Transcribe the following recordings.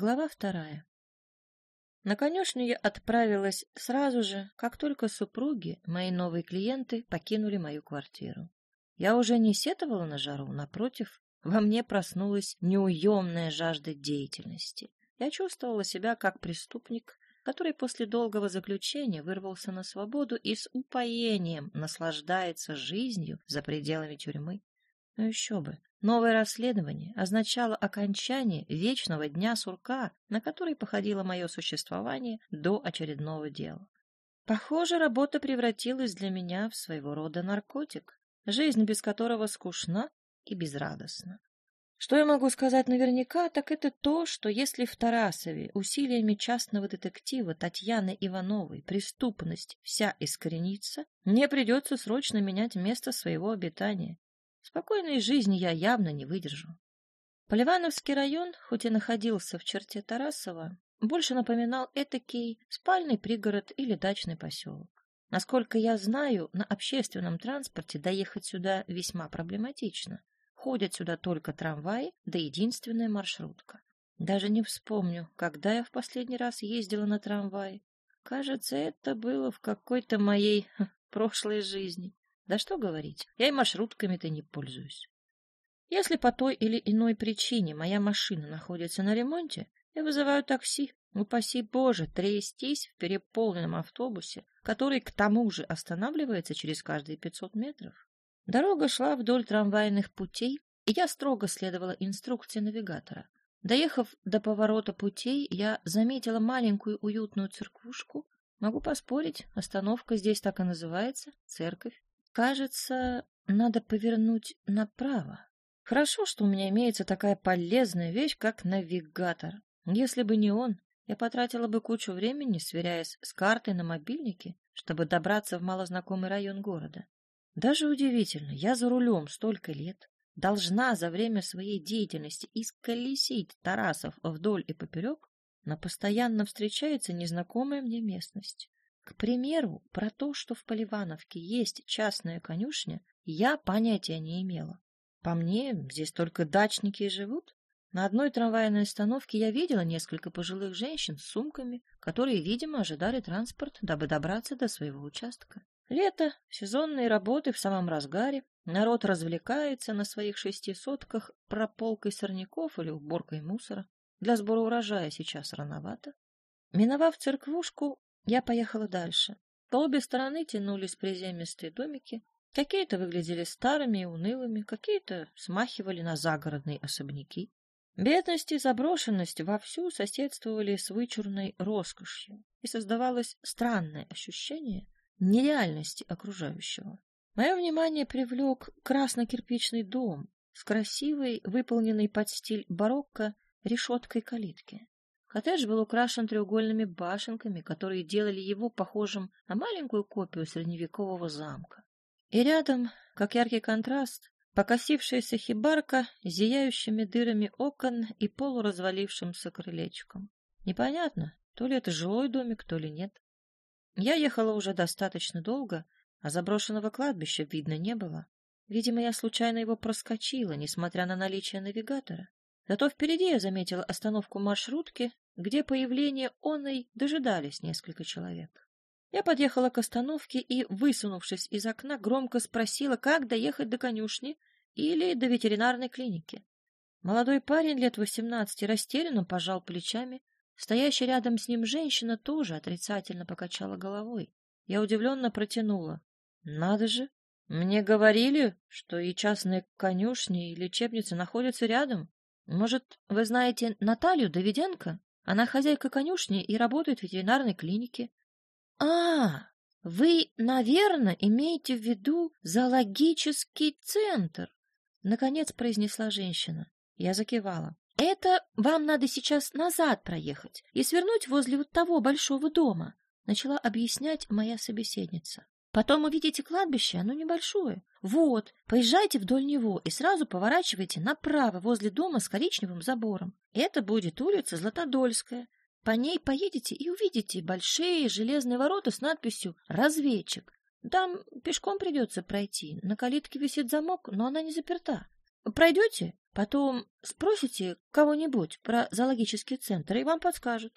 Глава вторая. На конюшню я отправилась сразу же, как только супруги, мои новые клиенты, покинули мою квартиру. Я уже не сетовала на жару, напротив, во мне проснулась неуемная жажда деятельности. Я чувствовала себя как преступник, который после долгого заключения вырвался на свободу и с упоением наслаждается жизнью за пределами тюрьмы. Ну еще бы, Новое расследование означало окончание вечного дня сурка, на который походило мое существование до очередного дела. Похоже, работа превратилась для меня в своего рода наркотик, жизнь без которого скучна и безрадостна. Что я могу сказать наверняка, так это то, что если в Тарасове усилиями частного детектива Татьяны Ивановой преступность вся искоренится, мне придется срочно менять место своего обитания. Спокойной жизни я явно не выдержу. Поливановский район, хоть и находился в черте Тарасова, больше напоминал этакий спальный пригород или дачный поселок. Насколько я знаю, на общественном транспорте доехать сюда весьма проблематично. Ходят сюда только трамваи, да единственная маршрутка. Даже не вспомню, когда я в последний раз ездила на трамвае. Кажется, это было в какой-то моей прошлой жизни. Да что говорить, я и маршрутками-то не пользуюсь. Если по той или иной причине моя машина находится на ремонте, я вызываю такси. Упаси Боже, трястись в переполненном автобусе, который к тому же останавливается через каждые пятьсот метров. Дорога шла вдоль трамвайных путей, и я строго следовала инструкции навигатора. Доехав до поворота путей, я заметила маленькую уютную церквушку. Могу поспорить, остановка здесь так и называется — церковь. Кажется, надо повернуть направо. Хорошо, что у меня имеется такая полезная вещь, как навигатор. Если бы не он, я потратила бы кучу времени, сверяясь с картой на мобильнике, чтобы добраться в малознакомый район города. Даже удивительно, я за рулем столько лет, должна за время своей деятельности исколесить Тарасов вдоль и поперек, но постоянно встречается незнакомая мне местность. К примеру, про то, что в Поливановке есть частная конюшня, я понятия не имела. По мне, здесь только дачники и живут. На одной трамвайной остановке я видела несколько пожилых женщин с сумками, которые, видимо, ожидали транспорт, дабы добраться до своего участка. Лето, сезонные работы в самом разгаре, народ развлекается на своих шести сотках прополкой сорняков или уборкой мусора. Для сбора урожая сейчас рановато. Миновав церквушку, я поехала дальше. По обе стороны тянулись приземистые домики. Какие-то выглядели старыми и унылыми, какие-то смахивали на загородные особняки. Бедность и заброшенность вовсю соседствовали с вычурной роскошью, и создавалось странное ощущение нереальности окружающего. Мое внимание привлек красно-кирпичный дом с красивой, выполненной под стиль барокко, решеткой калитки. Коттедж был украшен треугольными башенками, которые делали его похожим на маленькую копию средневекового замка. И рядом, как яркий контраст, покосившаяся хибарка с зияющими дырами окон и полуразвалившимся крылечком. Непонятно, то ли это жилой домик, то ли нет. Я ехала уже достаточно долго, а заброшенного кладбища видно не было. Видимо, я случайно его проскочила, несмотря на наличие навигатора. Зато впереди я заметила остановку маршрутки, где появление оной дожидались несколько человек. Я подъехала к остановке и, высунувшись из окна, громко спросила, как доехать до конюшни или до ветеринарной клиники. Молодой парень лет восемнадцати растерянно пожал плечами. Стоящая рядом с ним женщина тоже отрицательно покачала головой. Я удивленно протянула. — Надо же! Мне говорили, что и частные конюшни, и лечебницы находятся рядом. Может, вы знаете Наталью Давиденко? Она хозяйка конюшни и работает в ветеринарной клинике. А, вы, наверное, имеете в виду зоологический центр, наконец произнесла женщина. Я закивала. Это вам надо сейчас назад проехать и свернуть возле вот того большого дома, начала объяснять моя собеседница. Потом увидите кладбище, оно небольшое. Вот, поезжайте вдоль него и сразу поворачивайте направо возле дома с коричневым забором. Это будет улица Златодольская. По ней поедете и увидите большие железные ворота с надписью «Разведчик». Там пешком придется пройти. На калитке висит замок, но она не заперта. Пройдете? Потом спросите кого-нибудь про зоологический центр, и вам подскажут.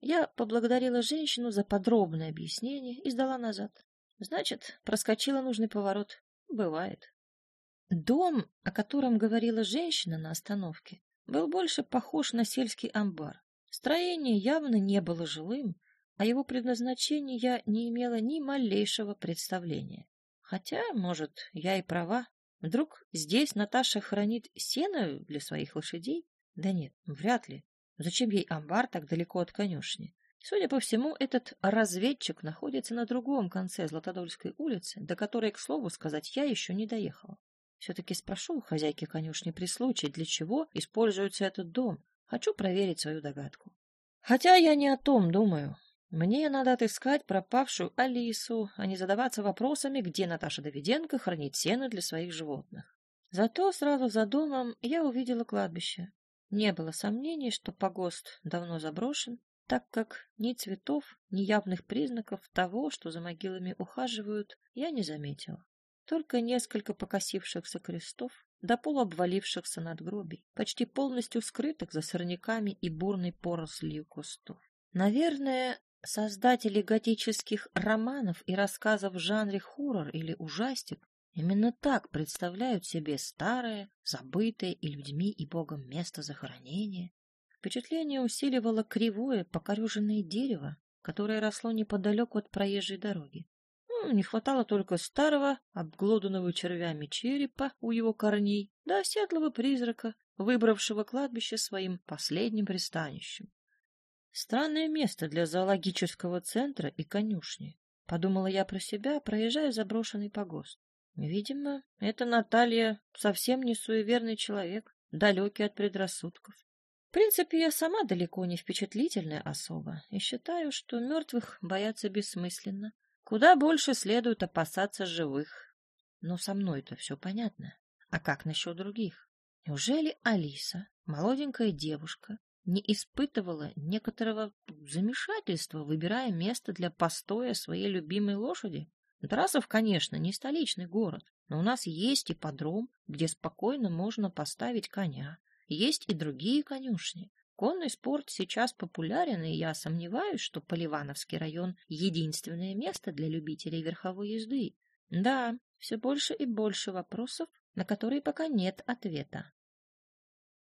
Я поблагодарила женщину за подробное объяснение и сдала назад. Значит, проскочила нужный поворот. Бывает. Дом, о котором говорила женщина на остановке, был больше похож на сельский амбар. Строение явно не было жилым, о его предназначении я не имела ни малейшего представления. Хотя, может, я и права. Вдруг здесь Наташа хранит сено для своих лошадей? Да нет, вряд ли. Зачем ей амбар так далеко от конюшни? Судя по всему, этот разведчик находится на другом конце Златодольской улицы, до которой, к слову сказать, я еще не доехала. Все-таки спрошу у хозяйки конюшни при случае, для чего используется этот дом. Хочу проверить свою догадку. Хотя я не о том думаю. Мне надо отыскать пропавшую Алису, а не задаваться вопросами, где Наташа Давиденко хранит сено для своих животных. Зато сразу за домом я увидела кладбище. Не было сомнений, что погост давно заброшен, так как ни цветов, ни явных признаков того, что за могилами ухаживают, я не заметила. Только несколько покосившихся крестов до полуобвалившихся надгробий, почти полностью скрытых за сорняками и бурной порослью кустов. Наверное, Создатели готических романов и рассказов в жанре хоррор или ужастик именно так представляют себе старое, забытое и людьми, и богом место захоронения. Впечатление усиливало кривое, покореженное дерево, которое росло неподалеку от проезжей дороги. Ну, не хватало только старого, обглоданного червями черепа у его корней, да оседлого призрака, выбравшего кладбище своим последним пристанищем. Странное место для зоологического центра и конюшни, подумала я про себя, проезжая заброшенный погост. Видимо, эта Наталья совсем не суеверный человек, далекий от предрассудков. В принципе, я сама далеко не впечатлительная особа и считаю, что мертвых бояться бессмысленно. Куда больше следует опасаться живых. Но со мной-то все понятно. А как насчет других? Неужели Алиса, молоденькая девушка, не испытывала некоторого замешательства, выбирая место для постоя своей любимой лошади. Тарасов, конечно, не столичный город, но у нас есть и подром, где спокойно можно поставить коня. Есть и другие конюшни. Конный спорт сейчас популярен, и я сомневаюсь, что Поливановский район — единственное место для любителей верховой езды. Да, все больше и больше вопросов, на которые пока нет ответа.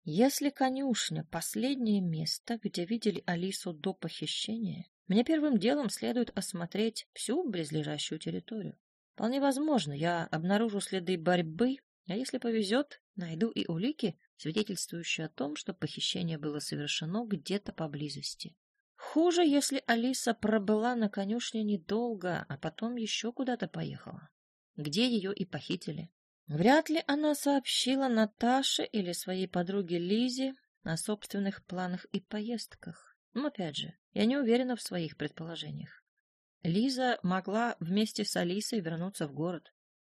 Если конюшня — последнее место, где видели Алису до похищения, мне первым делом следует осмотреть всю близлежащую территорию. Вполне возможно, я обнаружу следы борьбы, а если повезет, найду и улики, свидетельствующие о том, что похищение было совершено где-то поблизости. Хуже, если Алиса пробыла на конюшне недолго, а потом еще куда-то поехала. Где ее и похитили. Вряд ли она сообщила Наташе или своей подруге Лизе о собственных планах и поездках. Но опять же, я не уверена в своих предположениях. Лиза могла вместе с Алисой вернуться в город.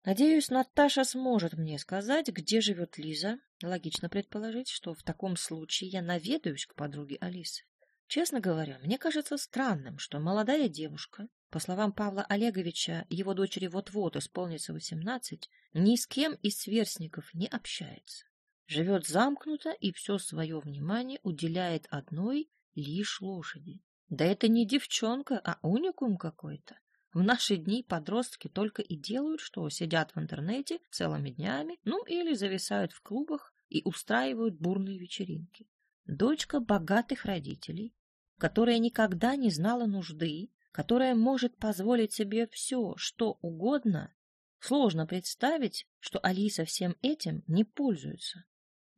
Надеюсь, Наташа сможет мне сказать, где живет Лиза. Логично предположить, что в таком случае я наведаюсь к подруге Алисы. Честно говоря, мне кажется странным, что молодая девушка, по словам Павла Олеговича, его дочери вот-вот исполнится восемнадцать, ни с кем из сверстников не общается. Живет замкнуто и все свое внимание уделяет одной лишь лошади. Да это не девчонка, а уникум какой-то. В наши дни подростки только и делают, что сидят в интернете целыми днями, ну или зависают в клубах и устраивают бурные вечеринки. Дочка богатых родителей, которая никогда не знала нужды, которая может позволить себе все, что угодно, сложно представить, что Алиса всем этим не пользуется.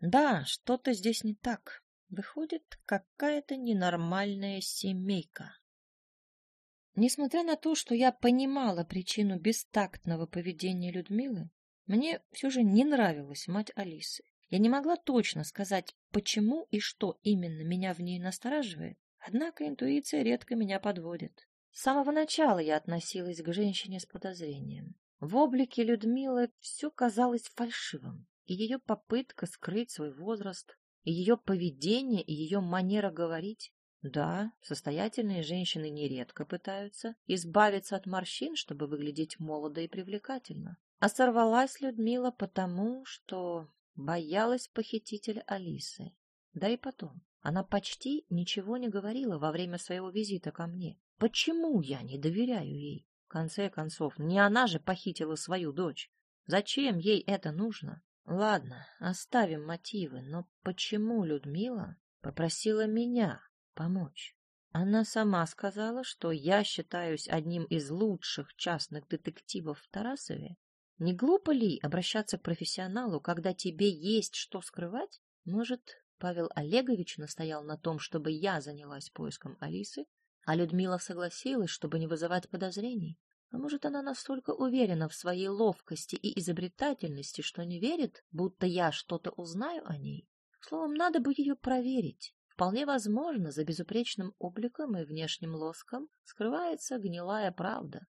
Да, что-то здесь не так. Выходит, какая-то ненормальная семейка. Несмотря на то, что я понимала причину бестактного поведения Людмилы, мне все же не нравилась мать Алисы. Я не могла точно сказать, почему и что именно меня в ней настораживает, Однако интуиция редко меня подводит. С самого начала я относилась к женщине с подозрением. В облике Людмилы все казалось фальшивым, и ее попытка скрыть свой возраст, и ее поведение, и ее манера говорить. Да, состоятельные женщины нередко пытаются избавиться от морщин, чтобы выглядеть молодо и привлекательно. А сорвалась Людмила потому, что боялась похитителя Алисы. Да и потом, она почти ничего не говорила во время своего визита ко мне. Почему я не доверяю ей? В конце концов, не она же похитила свою дочь. Зачем ей это нужно? Ладно, оставим мотивы, но почему Людмила попросила меня помочь? Она сама сказала, что я считаюсь одним из лучших частных детективов в Тарасове. Не глупо ли обращаться к профессионалу, когда тебе есть что скрывать? Может, Павел Олегович настоял на том, чтобы я занялась поиском Алисы, а Людмила согласилась, чтобы не вызывать подозрений. А может, она настолько уверена в своей ловкости и изобретательности, что не верит, будто я что-то узнаю о ней? Словом, надо бы ее проверить. Вполне возможно, за безупречным обликом и внешним лоском скрывается гнилая правда.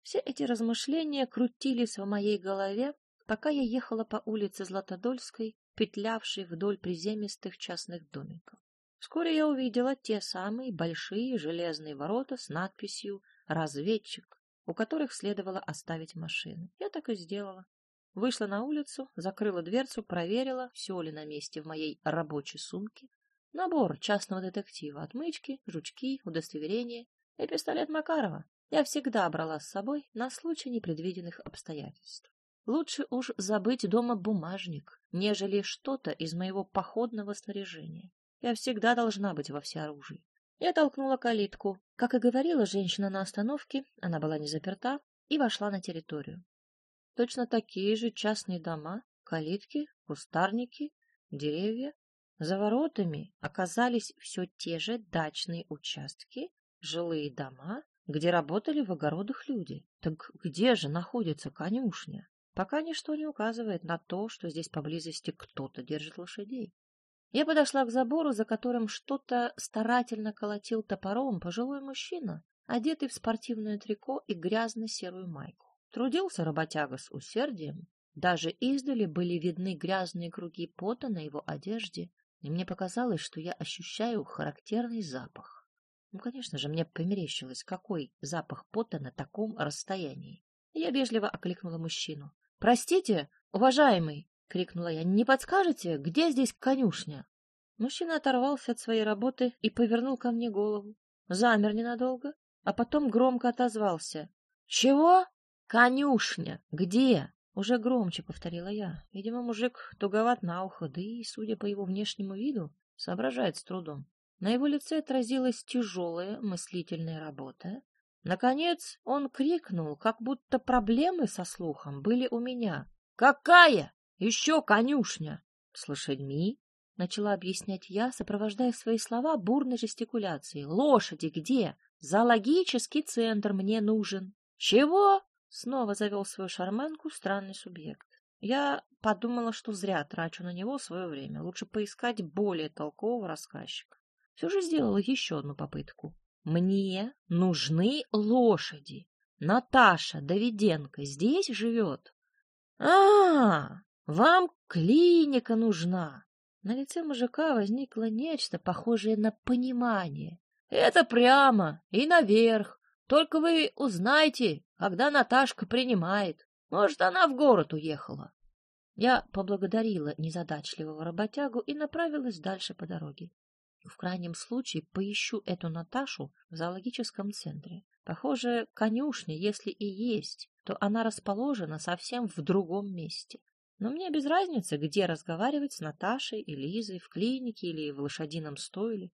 Все эти размышления крутились в моей голове, пока я ехала по улице Златодольской, петлявшей вдоль приземистых частных домиков. Вскоре я увидела те самые большие железные ворота с надписью «Разведчик», у которых следовало оставить машину. Я так и сделала. Вышла на улицу, закрыла дверцу, проверила, все ли на месте в моей рабочей сумке. Набор частного детектива, отмычки, жучки, удостоверения и пистолет Макарова. Я всегда брала с собой на случай непредвиденных обстоятельств. Лучше уж забыть дома бумажник, нежели что-то из моего походного снаряжения. Я всегда должна быть во всеоружии. Я толкнула калитку. Как и говорила женщина на остановке, она была не заперта, и вошла на территорию. Точно такие же частные дома, калитки, кустарники, деревья. За воротами оказались все те же дачные участки, жилые дома, где работали в огородах люди. Так где же находится конюшня? Пока ничто не указывает на то, что здесь поблизости кто-то держит лошадей. Я подошла к забору, за которым что-то старательно колотил топором пожилой мужчина, одетый в спортивное трико и грязно-серую майку. Трудился работяга с усердием. Даже издали были видны грязные круги пота на его одежде, и мне показалось, что я ощущаю характерный запах. Ну, конечно же, мне померещилось, какой запах пота на таком расстоянии. Я вежливо окликнула мужчину. «Простите, уважаемый!» — крикнула я. «Не подскажете, где здесь конюшня?» Мужчина оторвался от своей работы и повернул ко мне голову. Замер ненадолго, а потом громко отозвался. «Чего? Конюшня! Где?» Уже громче повторила я. Видимо, мужик туговат на ухо, да и, судя по его внешнему виду, соображает с трудом. На его лице отразилась тяжелая мыслительная работа, Наконец он крикнул, как будто проблемы со слухом были у меня. «Какая? Еще конюшня!» «С лошадьми?» — начала объяснять я, сопровождая свои слова бурной жестикуляцией. «Лошади где? Зоологический центр мне нужен». «Чего?» — снова завел свою шарманку странный субъект. Я подумала, что зря трачу на него свое время. Лучше поискать более толкового рассказчика. Все же сделала еще одну попытку. Мне нужны лошади. Наташа Давиденко здесь живет? А, вам клиника нужна. На лице мужика возникло нечто похожее на понимание. Это прямо и наверх. Только вы узнаете, когда Наташка принимает. Может, она в город уехала. Я поблагодарила незадачливого работягу и направилась дальше по дороге. В крайнем случае поищу эту Наташу в зоологическом центре. Похоже, конюшня, если и есть, то она расположена совсем в другом месте. Но мне без разницы, где разговаривать с Наташей и Лизой, в клинике или в лошадином стойле.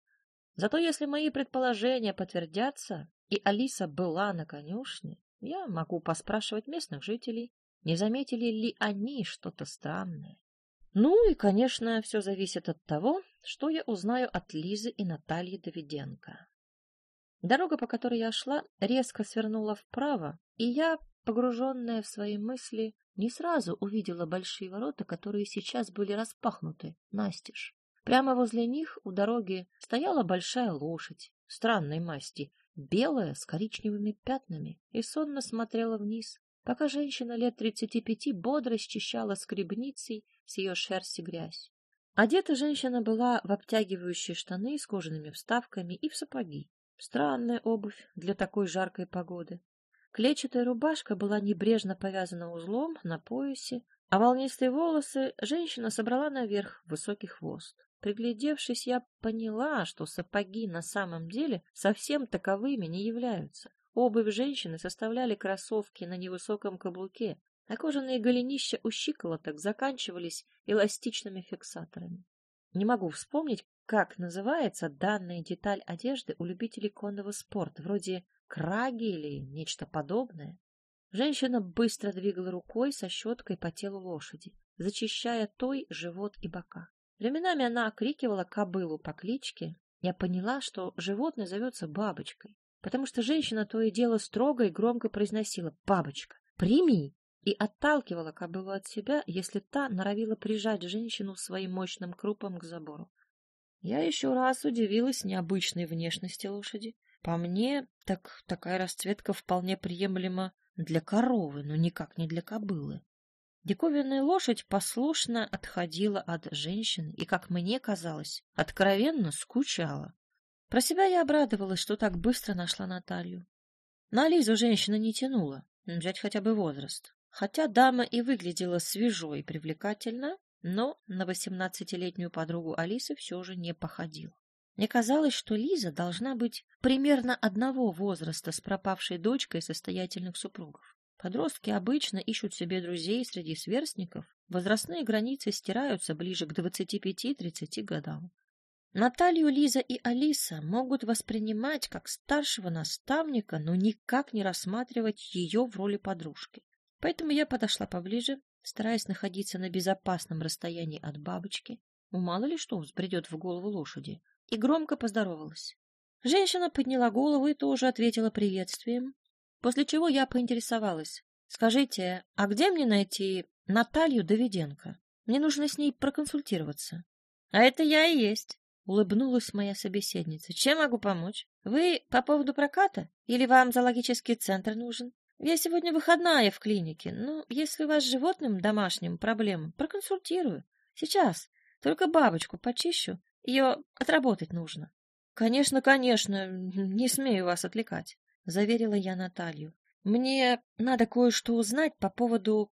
Зато если мои предположения подтвердятся, и Алиса была на конюшне, я могу поспрашивать местных жителей, не заметили ли они что-то странное. Ну и, конечно, все зависит от того, что я узнаю от Лизы и Натальи Давиденко. Дорога, по которой я шла, резко свернула вправо, и я, погруженная в свои мысли, не сразу увидела большие ворота, которые сейчас были распахнуты настежь. Прямо возле них у дороги стояла большая лошадь странной масти, белая с коричневыми пятнами, и сонно смотрела вниз, пока женщина лет тридцати пяти бодро счищала скребницей с ее шерсти грязь. Одета женщина была в обтягивающие штаны с кожаными вставками и в сапоги. Странная обувь для такой жаркой погоды. Клетчатая рубашка была небрежно повязана узлом на поясе, а волнистые волосы женщина собрала наверх в высокий хвост. Приглядевшись, я поняла, что сапоги на самом деле совсем таковыми не являются. Обувь женщины составляли кроссовки на невысоком каблуке, а кожаные голенища у щиколоток заканчивались эластичными фиксаторами. Не могу вспомнить, как называется данная деталь одежды у любителей конного спорта, вроде краги или нечто подобное. Женщина быстро двигала рукой со щеткой по телу лошади, зачищая той живот и бока. Временами она окрикивала кобылу по кличке. Я поняла, что животное зовется бабочкой, потому что женщина то и дело строго и громко произносила «Бабочка, прими!» и отталкивала кобылу от себя, если та норовила прижать женщину своим мощным крупом к забору. Я еще раз удивилась необычной внешности лошади. По мне, так такая расцветка вполне приемлема для коровы, но никак не для кобылы. Диковинная лошадь послушно отходила от женщин и, как мне казалось, откровенно скучала. Про себя я обрадовалась, что так быстро нашла Наталью. На Лизу женщина не тянула, взять хотя бы возраст. Хотя дама и выглядела свежо и привлекательно, но на восемнадцатилетнюю подругу Алисы все же не походила. Мне казалось, что Лиза должна быть примерно одного возраста с пропавшей дочкой состоятельных супругов. Подростки обычно ищут себе друзей среди сверстников, возрастные границы стираются ближе к 25-30 годам. Наталью, Лиза и Алиса могут воспринимать как старшего наставника, но никак не рассматривать ее в роли подружки. Поэтому я подошла поближе, стараясь находиться на безопасном расстоянии от бабочки. Ну, мало ли что взбредет в голову лошади и громко поздоровалась. Женщина подняла голову и тоже ответила приветствием, после чего я поинтересовалась. «Скажите, а где мне найти Наталью Давиденко? Мне нужно с ней проконсультироваться». «А это я и есть», — улыбнулась моя собеседница. «Чем могу помочь? Вы по поводу проката? Или вам зоологический центр нужен? Я сегодня выходная в клинике, но если у вас с животным домашним проблемы, проконсультирую. Сейчас. Только бабочку почищу ее отработать нужно. — Конечно, конечно, не смею вас отвлекать, — заверила я Наталью. — Мне надо кое-что узнать по поводу...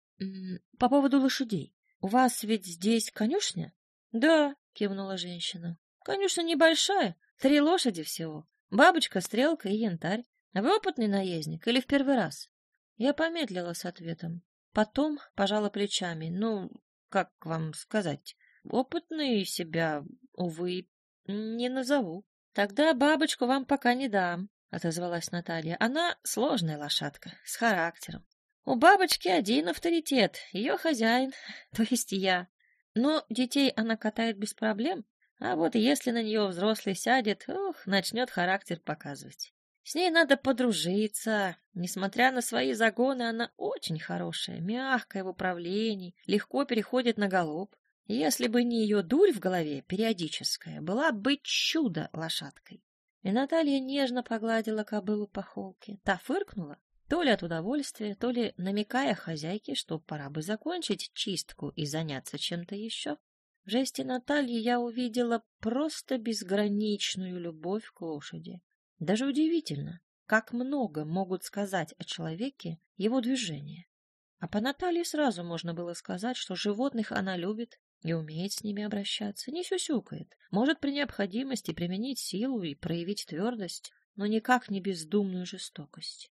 по поводу лошадей. У вас ведь здесь конюшня? — Да, — кивнула женщина. — Конюшня небольшая, три лошади всего. Бабочка, стрелка и янтарь. Вы опытный наездник или в первый раз? Я помедлила с ответом. Потом пожала плечами. Ну, как вам сказать, опытный себя Увы, не назову. Тогда бабочку вам пока не дам, отозвалась Наталья. Она сложная лошадка, с характером. У бабочки один авторитет, ее хозяин, то есть я. Но детей она катает без проблем, а вот если на нее взрослый сядет, ох, начнет характер показывать. С ней надо подружиться. Несмотря на свои загоны, она очень хорошая, мягкая в управлении, легко переходит на галоп. Если бы не ее дурь в голове, периодическая, была бы чудо лошадкой. И Наталья нежно погладила кобылу по холке. Та фыркнула, то ли от удовольствия, то ли намекая хозяйке, что пора бы закончить чистку и заняться чем-то еще. В жесте Натальи я увидела просто безграничную любовь к лошади. Даже удивительно, как много могут сказать о человеке его движения. А по Наталье сразу можно было сказать, что животных она любит и умеет с ними обращаться, не сюсюкает, может при необходимости применить силу и проявить твердость, но никак не бездумную жестокость.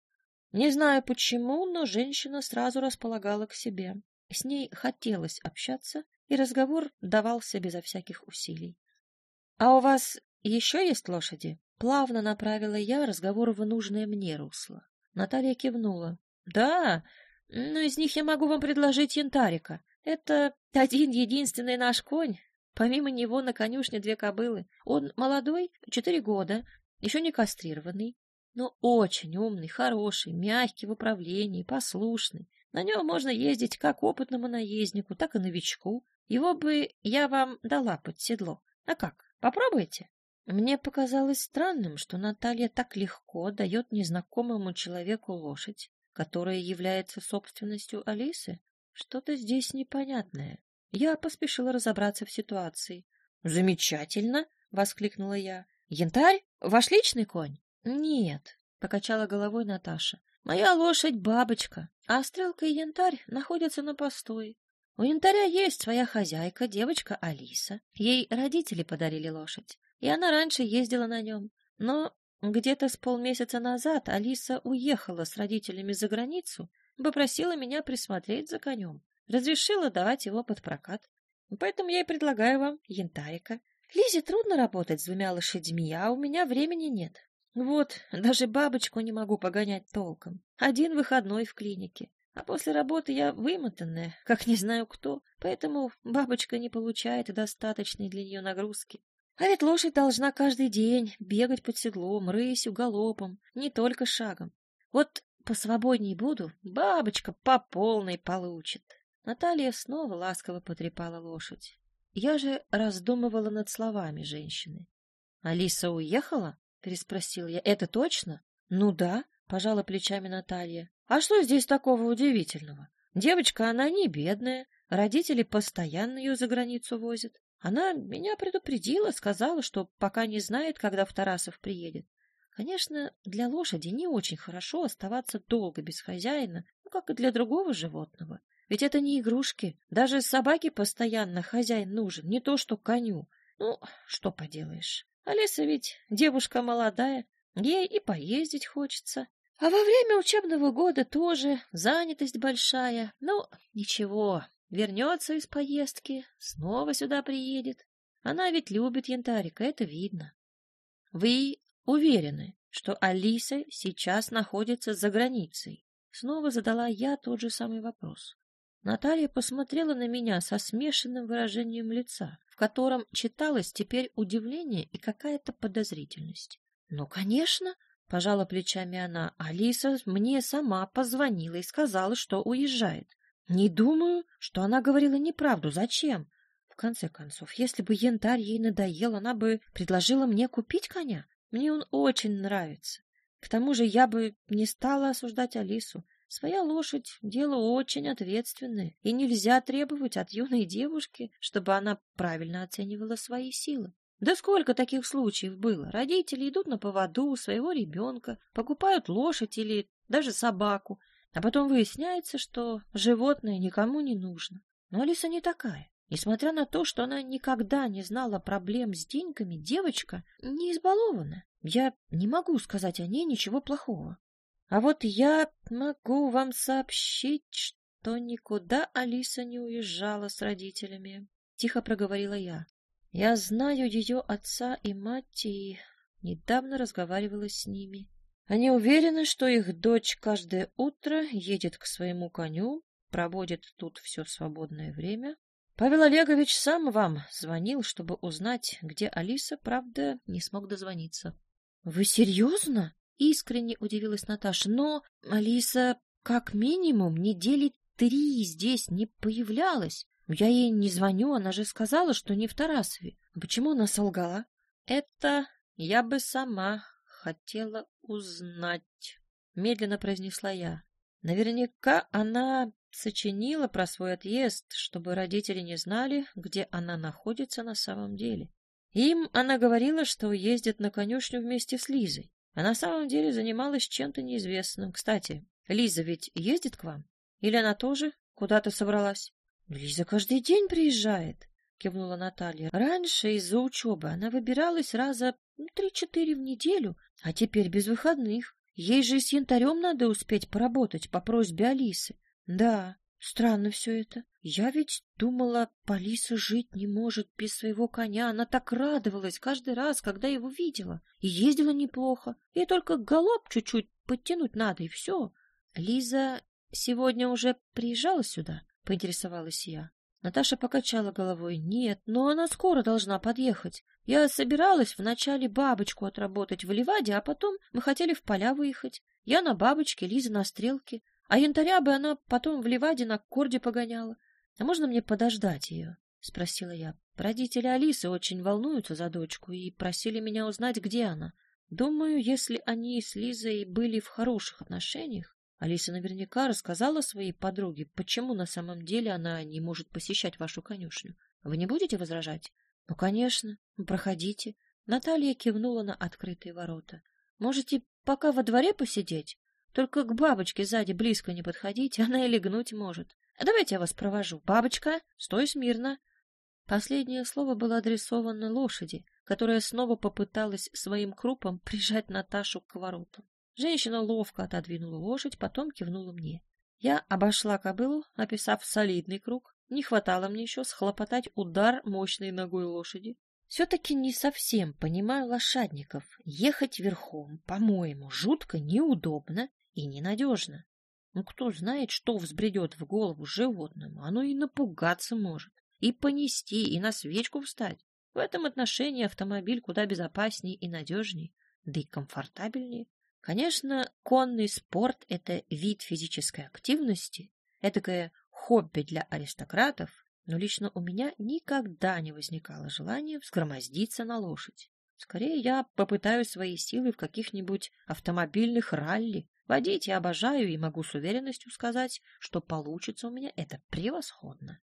Не знаю почему, но женщина сразу располагала к себе. С ней хотелось общаться, и разговор давался безо всяких усилий. — А у вас еще есть лошади? Плавно направила я разговор в нужное мне русло. Наталья кивнула. — Да, но из них я могу вам предложить янтарика. Это один единственный наш конь. Помимо него на конюшне две кобылы. Он молодой, четыре года, еще не кастрированный, но очень умный, хороший, мягкий в управлении, послушный. На нем можно ездить как опытному наезднику, так и новичку. Его бы я вам дала под седло. А как, попробуйте? Мне показалось странным, что Наталья так легко дает незнакомому человеку лошадь, которая является собственностью Алисы. Что-то здесь непонятное. Я поспешила разобраться в ситуации. «Замечательно!» — воскликнула я. «Янтарь? Ваш личный конь?» «Нет», — покачала головой Наташа. «Моя лошадь — бабочка, а стрелка и янтарь находятся на постой. У янтаря есть своя хозяйка, девочка Алиса. Ей родители подарили лошадь, и она раньше ездила на нем. Но где-то с полмесяца назад Алиса уехала с родителями за границу попросила меня присмотреть за конем. Разрешила давать его под прокат. Поэтому я и предлагаю вам янтарика. Лизе трудно работать с двумя лошадьми, а у меня времени нет. Вот, даже бабочку не могу погонять толком. Один выходной в клинике. А после работы я вымотанная, как не знаю кто, поэтому бабочка не получает достаточной для нее нагрузки. А ведь лошадь должна каждый день бегать под седлом, рысью, галопом, не только шагом. Вот посвободней буду, бабочка по полной получит. Наталья снова ласково потрепала лошадь. Я же раздумывала над словами женщины. — Алиса уехала? — переспросил я. — Это точно? — Ну да, — пожала плечами Наталья. — А что здесь такого удивительного? Девочка, она не бедная, родители постоянно ее за границу возят. Она меня предупредила, сказала, что пока не знает, когда в Тарасов приедет. Конечно, для лошади не очень хорошо оставаться долго без хозяина, ну, как и для другого животного. Ведь это не игрушки. Даже собаке постоянно хозяин нужен, не то что коню. Ну, что поделаешь. Алиса ведь девушка молодая, ей и поездить хочется. А во время учебного года тоже занятость большая. Ну, ничего, Вернется из поездки, снова сюда приедет. Она ведь любит янтарика, это видно. Вы уверены, что Алиса сейчас находится за границей? Снова задала я тот же самый вопрос. Наталья посмотрела на меня со смешанным выражением лица, в котором читалось теперь удивление и какая-то подозрительность. — Ну, конечно, — пожала плечами она, — Алиса мне сама позвонила и сказала, что уезжает. Не думаю, что она говорила неправду. Зачем? В конце концов, если бы янтарь ей надоел, она бы предложила мне купить коня. Мне он очень нравится. К тому же я бы не стала осуждать Алису. Своя лошадь — дело очень ответственное, и нельзя требовать от юной девушки, чтобы она правильно оценивала свои силы. Да сколько таких случаев было? Родители идут на поводу у своего ребенка, покупают лошадь или даже собаку, а потом выясняется, что животное никому не нужно. Но Алиса не такая. Несмотря на то, что она никогда не знала проблем с деньгами, девочка не избалована. Я не могу сказать о ней ничего плохого. А вот я могу вам сообщить, что никуда Алиса не уезжала с родителями. Тихо проговорила я. Я знаю ее отца и мать и недавно разговаривала с ними. Они уверены, что их дочь каждое утро едет к своему коню, проводит тут все свободное время. Павел Олегович сам вам звонил, чтобы узнать, где Алиса, правда, не смог дозвониться. — Вы серьезно? — искренне удивилась Наташа. — Но Алиса как минимум недели три здесь не появлялась. Я ей не звоню, она же сказала, что не в Тарасове. Почему она солгала? — Это я бы сама хотела узнать, — медленно произнесла я. Наверняка она сочинила про свой отъезд, чтобы родители не знали, где она находится на самом деле. Им она говорила, что ездит на конюшню вместе с Лизой, а на самом деле занималась чем-то неизвестным. Кстати, Лиза ведь ездит к вам? Или она тоже куда-то собралась? Лиза каждый день приезжает, кивнула Наталья. Раньше из-за учебы она выбиралась раза три-четыре в неделю, а теперь без выходных. Ей же с янтарем надо успеть поработать по просьбе Алисы. Да, странно все это. Я ведь думала, Алиса жить не может без своего коня. Она так радовалась каждый раз, когда его видела. И ездила неплохо. Ей только голоб чуть-чуть подтянуть надо, и все. Лиза сегодня уже приезжала сюда? Поинтересовалась я. Наташа покачала головой. Нет, но она скоро должна подъехать. Я собиралась вначале бабочку отработать в Ливаде, а потом мы хотели в поля выехать. Я на бабочке, Лиза на стрелке. А янтаря бы она потом в Ливаде на корде погоняла. А можно мне подождать ее? — спросила я. Родители Алисы очень волнуются за дочку и просили меня узнать, где она. Думаю, если они с Лизой были в хороших отношениях, Алиса наверняка рассказала своей подруге, почему на самом деле она не может посещать вашу конюшню. Вы не будете возражать? Ну, конечно. Проходите. Наталья кивнула на открытые ворота. Можете пока во дворе посидеть? Только к бабочке сзади близко не подходите, она и легнуть может. Давайте я вас провожу. Бабочка, стой смирно. Последнее слово было адресовано лошади, которая снова попыталась своим крупом прижать Наташу к воротам. Женщина ловко отодвинула лошадь, потом кивнула мне. Я обошла кобылу, описав солидный круг. Не хватало мне еще схлопотать удар мощной ногой лошади. Все-таки не совсем понимаю лошадников. Ехать верхом, по-моему, жутко неудобно и ненадежно. Ну, кто знает, что взбредет в голову животному, оно и напугаться может, и понести, и на свечку встать. В этом отношении автомобиль куда безопаснее и надежнее, да и комфортабельнее. Конечно, конный спорт — это вид физической активности, этакое хобби для аристократов, но лично у меня никогда не возникало желания взгромоздиться на лошадь. Скорее, я попытаюсь свои силы в каких-нибудь автомобильных ралли. Водить я обожаю и могу с уверенностью сказать, что получится у меня это превосходно.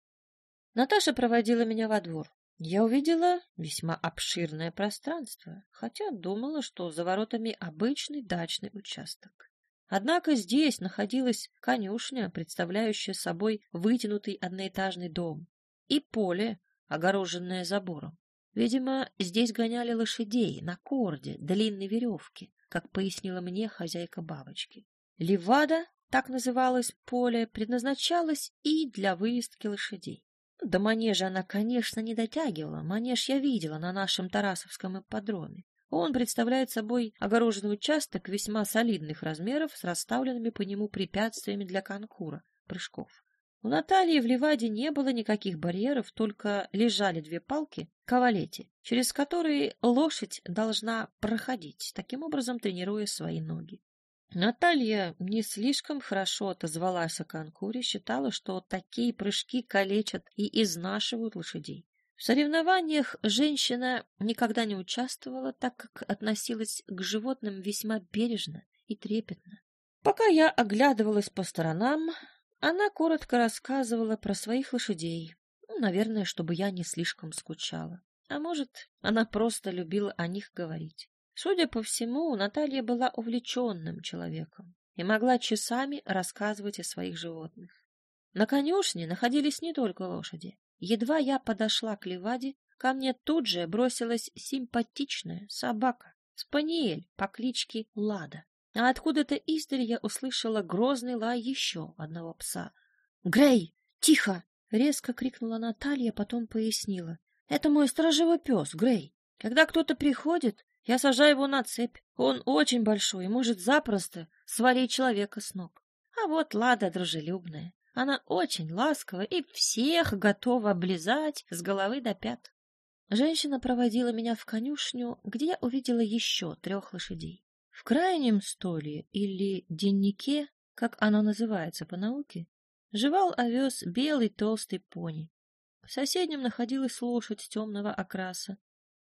Наташа проводила меня во двор. Я увидела весьма обширное пространство, хотя думала, что за воротами обычный дачный участок. Однако здесь находилась конюшня, представляющая собой вытянутый одноэтажный дом, и поле, огороженное забором. Видимо, здесь гоняли лошадей на корде, длинной веревке, как пояснила мне хозяйка бабочки. Левада, так называлось поле, предназначалось и для выездки лошадей. До манежа она, конечно, не дотягивала. Манеж я видела на нашем Тарасовском ипподроме. Он представляет собой огороженный участок весьма солидных размеров с расставленными по нему препятствиями для конкура, прыжков. У Натальи в Ливаде не было никаких барьеров, только лежали две палки, кавалети, через которые лошадь должна проходить, таким образом тренируя свои ноги. Наталья не слишком хорошо отозвалась о конкуре, считала, что такие прыжки калечат и изнашивают лошадей. В соревнованиях женщина никогда не участвовала, так как относилась к животным весьма бережно и трепетно. Пока я оглядывалась по сторонам, она коротко рассказывала про своих лошадей, ну, наверное, чтобы я не слишком скучала. А может, она просто любила о них говорить. Судя по всему, Наталья была увлеченным человеком и могла часами рассказывать о своих животных. На конюшне находились не только лошади. Едва я подошла к Леваде, ко мне тут же бросилась симпатичная собака, спаниель по кличке Лада. А откуда-то издали я услышала грозный лай еще одного пса. «Грей, тихо!» — резко крикнула Наталья, потом пояснила. «Это мой сторожевой пес, Грей. Когда кто-то приходит, я сажаю его на цепь. Он очень большой и может запросто свалить человека с ног. А вот Лада дружелюбная. Она очень ласкова и всех готова облизать с головы до пят. Женщина проводила меня в конюшню, где я увидела еще трех лошадей. В крайнем столе или деннике, как оно называется по науке, жевал овес белый толстый пони. В соседнем находилась лошадь темного окраса,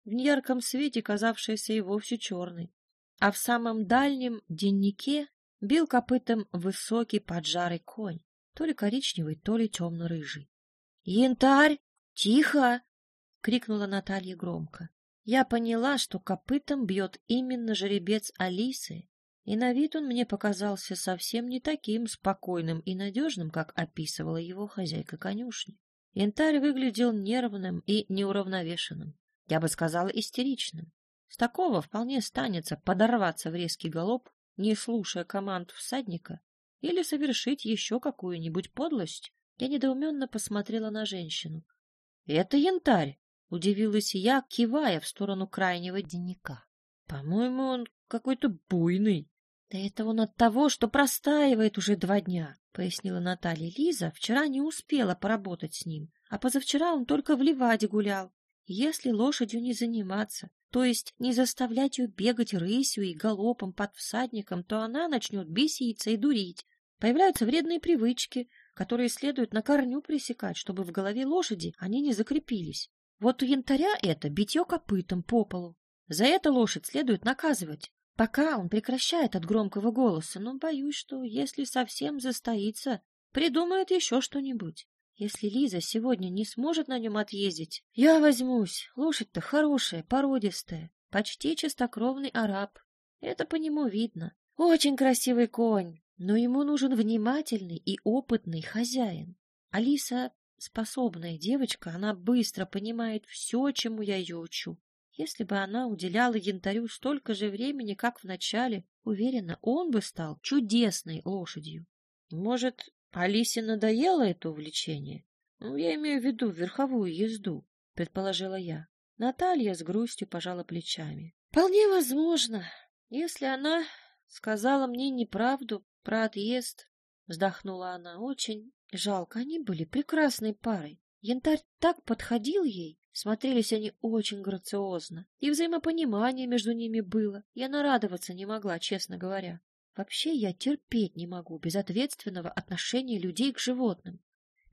в неярком свете казавшаяся и вовсе черной, а в самом дальнем деннике бил копытом высокий поджарый конь, то ли коричневый, то ли темно-рыжий. — Янтарь! Тихо! — крикнула Наталья громко. Я поняла, что копытом бьет именно жеребец Алисы, и на вид он мне показался совсем не таким спокойным и надежным, как описывала его хозяйка конюшни. Янтарь выглядел нервным и неуравновешенным я бы сказала, истеричным. С такого вполне станется подорваться в резкий галоп, не слушая команд всадника, или совершить еще какую-нибудь подлость. Я недоуменно посмотрела на женщину. — Это янтарь! — удивилась я, кивая в сторону крайнего денника. — По-моему, он какой-то буйный. — Да это он от того, что простаивает уже два дня, — пояснила Наталья. Лиза вчера не успела поработать с ним, а позавчера он только в Ливаде гулял. Если лошадью не заниматься, то есть не заставлять ее бегать рысью и галопом под всадником, то она начнет беситься и дурить. Появляются вредные привычки, которые следует на корню пресекать, чтобы в голове лошади они не закрепились. Вот у янтаря это битье копытом по полу. За это лошадь следует наказывать, пока он прекращает от громкого голоса, но боюсь, что если совсем застоится, придумает еще что-нибудь. Если Лиза сегодня не сможет на нем отъездить, я возьмусь. Лошадь-то хорошая, породистая, почти чистокровный араб. Это по нему видно. Очень красивый конь, но ему нужен внимательный и опытный хозяин. Алиса способная девочка, она быстро понимает все, чему я ее учу. Если бы она уделяла янтарю столько же времени, как в начале, уверена, он бы стал чудесной лошадью. Может, Алисе надоело это увлечение? Ну, я имею в виду верховую езду, предположила я. Наталья с грустью пожала плечами. Вполне возможно, если она сказала мне неправду про отъезд, вздохнула она. Очень жалко, они были прекрасной парой. Янтарь так подходил ей, смотрелись они очень грациозно, и взаимопонимание между ними было. Я нарадоваться не могла, честно говоря. Вообще я терпеть не могу безответственного отношения людей к животным.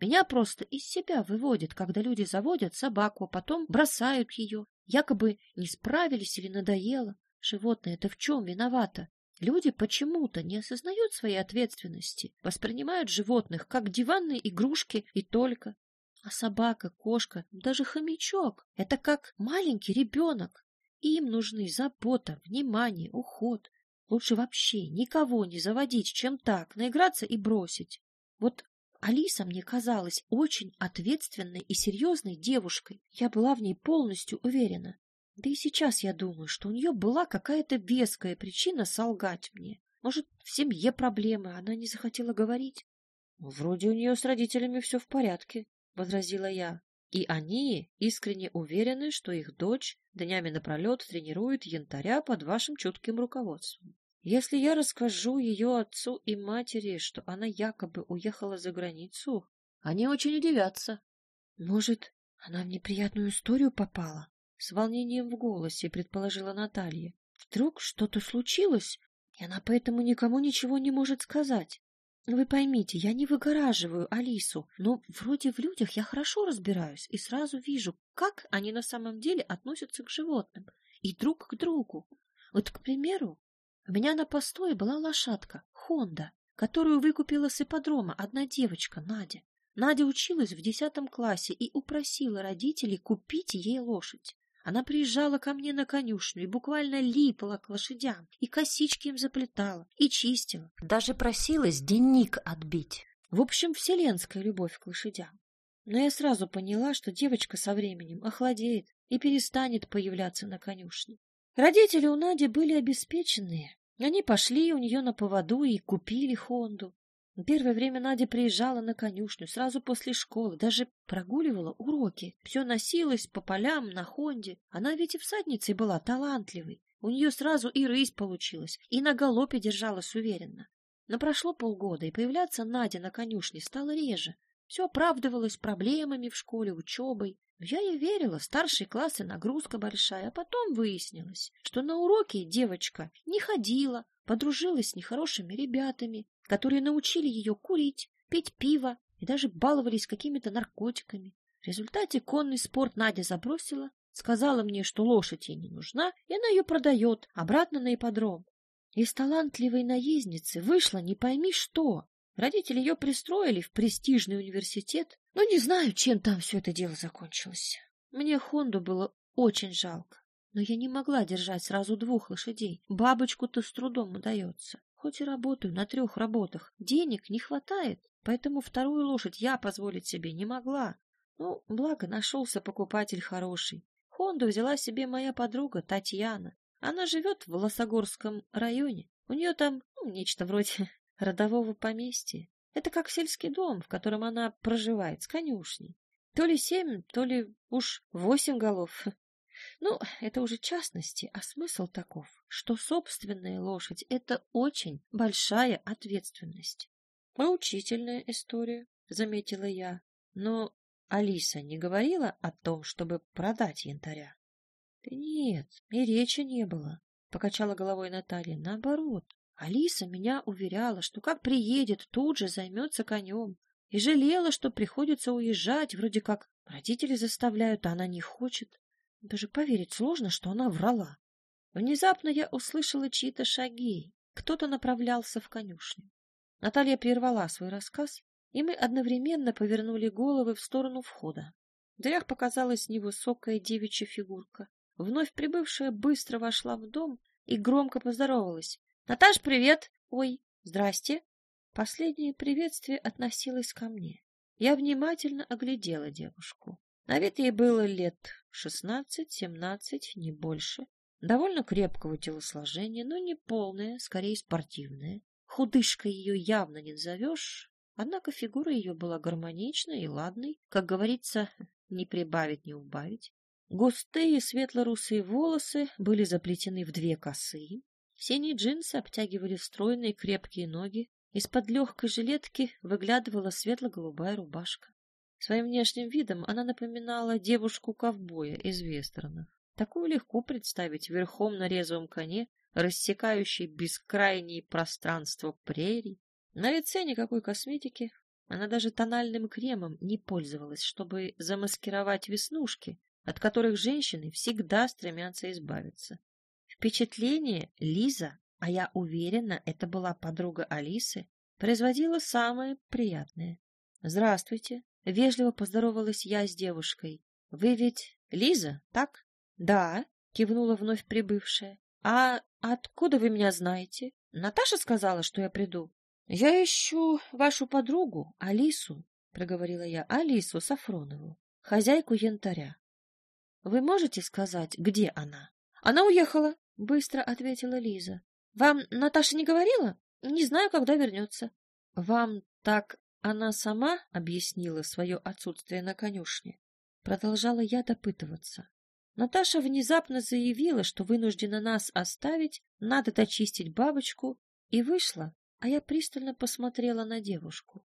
Меня просто из себя выводит, когда люди заводят собаку, а потом бросают ее. Якобы не справились или надоело. Животное это в чем виновато? Люди почему-то не осознают своей ответственности, воспринимают животных как диванные игрушки и только. А собака, кошка, даже хомячок — это как маленький ребенок. Им нужны забота, внимание, уход. Лучше вообще никого не заводить, чем так, наиграться и бросить. Вот Алиса мне казалась очень ответственной и серьезной девушкой. Я была в ней полностью уверена. Да и сейчас я думаю, что у нее была какая-то веская причина солгать мне. Может, в семье проблемы, она не захотела говорить? — Вроде у нее с родителями все в порядке, — возразила я. И они искренне уверены, что их дочь днями напролет тренирует янтаря под вашим чутким руководством. Если я расскажу ее отцу и матери, что она якобы уехала за границу, они очень удивятся. Может, она в неприятную историю попала? С волнением в голосе предположила Наталья. Вдруг что-то случилось, и она поэтому никому ничего не может сказать. Вы поймите, я не выгораживаю Алису, но вроде в людях я хорошо разбираюсь и сразу вижу, как они на самом деле относятся к животным и друг к другу. Вот, к примеру, у меня на постое была лошадка, Хонда, которую выкупила с ипподрома одна девочка, Надя. Надя училась в десятом классе и упросила родителей купить ей лошадь. Она приезжала ко мне на конюшню и буквально липала к лошадям, и косички им заплетала, и чистила. Даже просилась денник отбить. В общем, вселенская любовь к лошадям. Но я сразу поняла, что девочка со временем охладеет и перестанет появляться на конюшне. Родители у Нади были обеспеченные. Они пошли у нее на поводу и купили Хонду. Первое время Надя приезжала на конюшню сразу после школы, даже прогуливала уроки. Все носилась по полям на Хонде. Она ведь и всадницей была талантливой. У нее сразу и рысь получилась, и на галопе держалась уверенно. Но прошло полгода, и появляться Надя на конюшне стало реже. Все оправдывалось проблемами в школе, учебой. Я ей верила, старшие классы нагрузка большая, а потом выяснилось, что на уроки девочка не ходила, подружилась с нехорошими ребятами, которые научили ее курить, пить пиво и даже баловались какими-то наркотиками. В результате конный спорт Надя забросила, сказала мне, что лошадь ей не нужна, и она ее продает обратно на ипподром. Из талантливой наездницы вышло не пойми что. Родители ее пристроили в престижный университет, но не знаю, чем там все это дело закончилось. Мне Хонду было очень жалко, но я не могла держать сразу двух лошадей. Бабочку-то с трудом удается. Хоть и работаю на трех работах, денег не хватает, поэтому вторую лошадь я позволить себе не могла. Ну, благо нашелся покупатель хороший. Хонду взяла себе моя подруга Татьяна. Она живет в Лосогорском районе. У нее там ну, нечто вроде родового поместья. Это как сельский дом, в котором она проживает, с конюшней. То ли семь, то ли уж восемь голов. Ну, это уже частности, а смысл таков, что собственная лошадь — это очень большая ответственность. Поучительная история, — заметила я. Но Алиса не говорила о том, чтобы продать янтаря? — нет, и речи не было, — покачала головой Наталья. Наоборот, Алиса меня уверяла, что как приедет, тут же займется конем. И жалела, что приходится уезжать, вроде как родители заставляют, а она не хочет. Даже поверить сложно, что она врала. Внезапно я услышала чьи-то шаги. Кто-то направлялся в конюшню. Наталья прервала свой рассказ, и мы одновременно повернули головы в сторону входа. В дверях показалась невысокая девичья фигурка. Вновь прибывшая быстро вошла в дом и громко поздоровалась. — Наташ, привет! Ой, здрасте! Последнее приветствие относилось ко мне. Я внимательно оглядела девушку. На вид ей было лет шестнадцать-семнадцать, не больше. Довольно крепкого телосложения, но не полное, скорее спортивное. Худышкой ее явно не назовешь, однако фигура ее была гармоничной и ладной, как говорится, не прибавить, не убавить. Густые светло-русые волосы были заплетены в две косы, синие джинсы обтягивали стройные крепкие ноги, из-под легкой жилетки выглядывала светло-голубая рубашка. Своим внешним видом она напоминала девушку-ковбоя из вестернов. Такую легко представить верхом на резвом коне, рассекающей бескрайние пространства прерий. На лице никакой косметики, она даже тональным кремом не пользовалась, чтобы замаскировать веснушки, от которых женщины всегда стремятся избавиться. Впечатление Лиза, а я уверена, это была подруга Алисы, производила самое приятное. «Здравствуйте!» — вежливо поздоровалась я с девушкой. «Вы ведь Лиза, так?» «Да», — кивнула вновь прибывшая. «А откуда вы меня знаете? Наташа сказала, что я приду». «Я ищу вашу подругу, Алису», — проговорила я, — «Алису Сафронову, хозяйку янтаря. Вы можете сказать, где она? Она уехала, быстро ответила Лиза. Вам Наташа не говорила? Не знаю, когда вернется. Вам так она сама объяснила свое отсутствие на конюшне? Продолжала я допытываться. Наташа внезапно заявила, что вынуждена нас оставить, надо дочистить бабочку, и вышла, а я пристально посмотрела на девушку.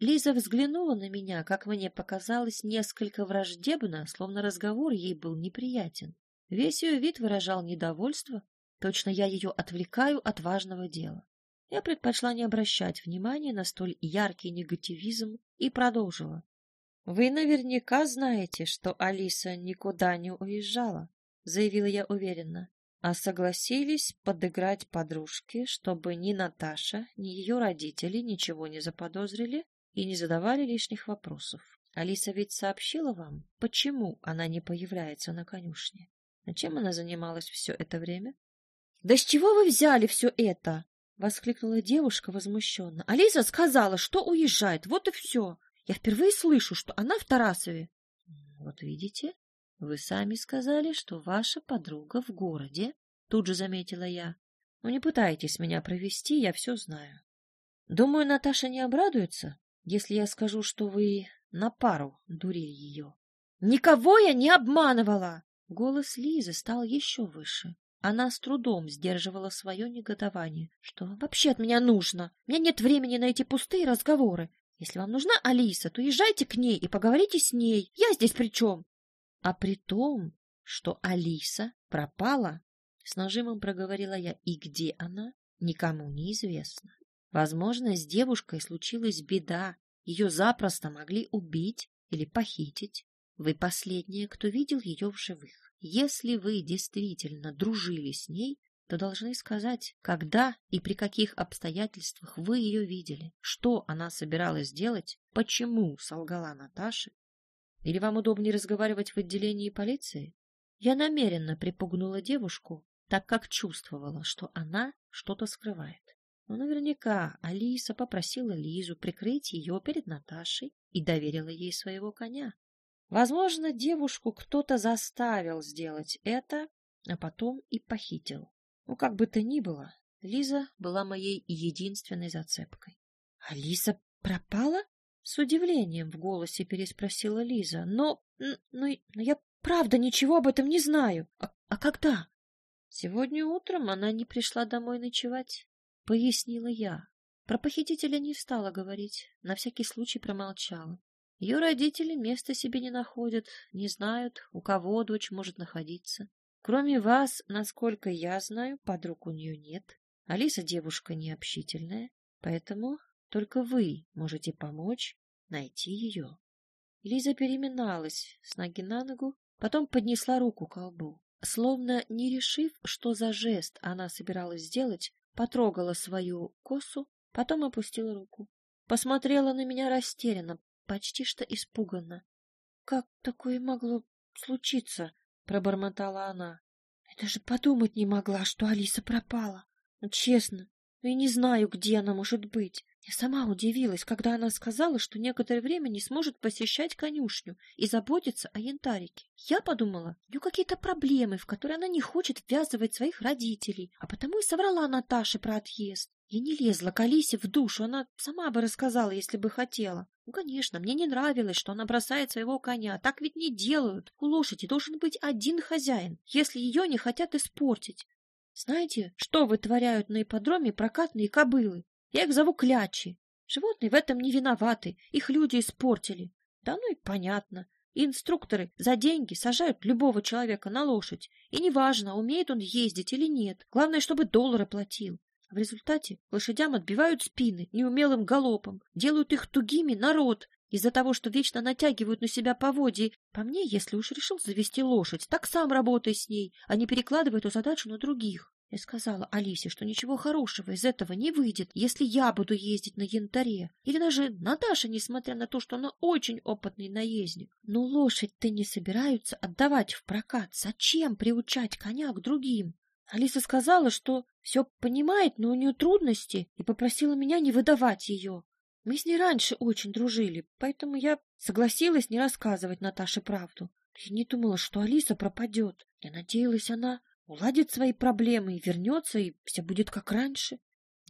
Лиза взглянула на меня, как мне показалось, несколько враждебно, словно разговор ей был неприятен. Весь ее вид выражал недовольство. Точно я ее отвлекаю от важного дела. Я предпочла не обращать внимания на столь яркий негативизм и продолжила. — Вы наверняка знаете, что Алиса никуда не уезжала, — заявила я уверенно, — а согласились подыграть подружке, чтобы ни Наташа, ни ее родители ничего не заподозрили и не задавали лишних вопросов. Алиса ведь сообщила вам, почему она не появляется на конюшне. А чем она занималась все это время? — Да с чего вы взяли все это? — воскликнула девушка возмущенно. — Алиса сказала, что уезжает, вот и все. Я впервые слышу, что она в Тарасове. — Вот видите, вы сами сказали, что ваша подруга в городе, — тут же заметила я. — Ну не пытайтесь меня провести, я все знаю. Думаю, Наташа не обрадуется, если я скажу, что вы на пару дурили ее. Никого я не обманывала! Голос Лизы стал еще выше. Она с трудом сдерживала свое негодование. Что вам вообще от меня нужно? У меня нет времени на эти пустые разговоры. Если вам нужна Алиса, то езжайте к ней и поговорите с ней. Я здесь при чем? А при том, что Алиса пропала, с нажимом проговорила я, и где она, никому не известно. Возможно, с девушкой случилась беда, ее запросто могли убить или похитить. Вы последняя, кто видел ее в живых. Если вы действительно дружили с ней, то должны сказать, когда и при каких обстоятельствах вы ее видели, что она собиралась делать, почему солгала Наташе. Или вам удобнее разговаривать в отделении полиции? Я намеренно припугнула девушку, так как чувствовала, что она что-то скрывает. Но наверняка Алиса попросила Лизу прикрыть ее перед Наташей и доверила ей своего коня. Возможно, девушку кто-то заставил сделать это, а потом и похитил. Ну, как бы то ни было, Лиза была моей единственной зацепкой. — Алиса пропала? — с удивлением в голосе переспросила Лиза. — Но, но, но я правда ничего об этом не знаю. А, а когда? — Сегодня утром она не пришла домой ночевать. — пояснила я. Про похитителя не стала говорить, на всякий случай промолчала. Ее родители места себе не находят, не знают, у кого дочь может находиться. Кроме вас, насколько я знаю, подруг у нее нет. Алиса девушка необщительная, поэтому только вы можете помочь найти ее. Лиза переминалась с ноги на ногу, потом поднесла руку к колбу. Словно не решив, что за жест она собиралась сделать, потрогала свою косу, потом опустила руку. Посмотрела на меня растерянно, почти что испуганно. — Как такое могло случиться? — пробормотала она. — Я даже подумать не могла, что Алиса пропала. Ну, честно, ну и не знаю, где она может быть. Я сама удивилась, когда она сказала, что некоторое время не сможет посещать конюшню и заботиться о янтарике. Я подумала, у нее какие-то проблемы, в которые она не хочет ввязывать своих родителей, а потому и соврала Наташе про отъезд. Я не лезла к Алисе в душу, она сама бы рассказала, если бы хотела. Ну, конечно, мне не нравилось, что она бросает своего коня. Так ведь не делают. У лошади должен быть один хозяин, если ее не хотят испортить. Знаете, что вытворяют на ипподроме прокатные кобылы? Я их зову клячи. Животные в этом не виноваты, их люди испортили. Да ну и понятно. инструкторы за деньги сажают любого человека на лошадь. И неважно, умеет он ездить или нет. Главное, чтобы доллары платил. В результате лошадям отбивают спины неумелым галопом, делают их тугими народ из-за того, что вечно натягивают на себя поводья. По мне, если уж решил завести лошадь, так сам работай с ней, а не перекладывай эту задачу на других. Я сказала Алисе, что ничего хорошего из этого не выйдет, если я буду ездить на янтаре. Или даже Наташа, несмотря на то, что она очень опытный наездник. Но лошадь-то не собираются отдавать в прокат. Зачем приучать коня к другим? Алиса сказала, что все понимает, но у нее трудности, и попросила меня не выдавать ее. Мы с ней раньше очень дружили, поэтому я согласилась не рассказывать Наташе правду. Я не думала, что Алиса пропадет. Я надеялась, она уладит свои проблемы и вернется, и все будет как раньше.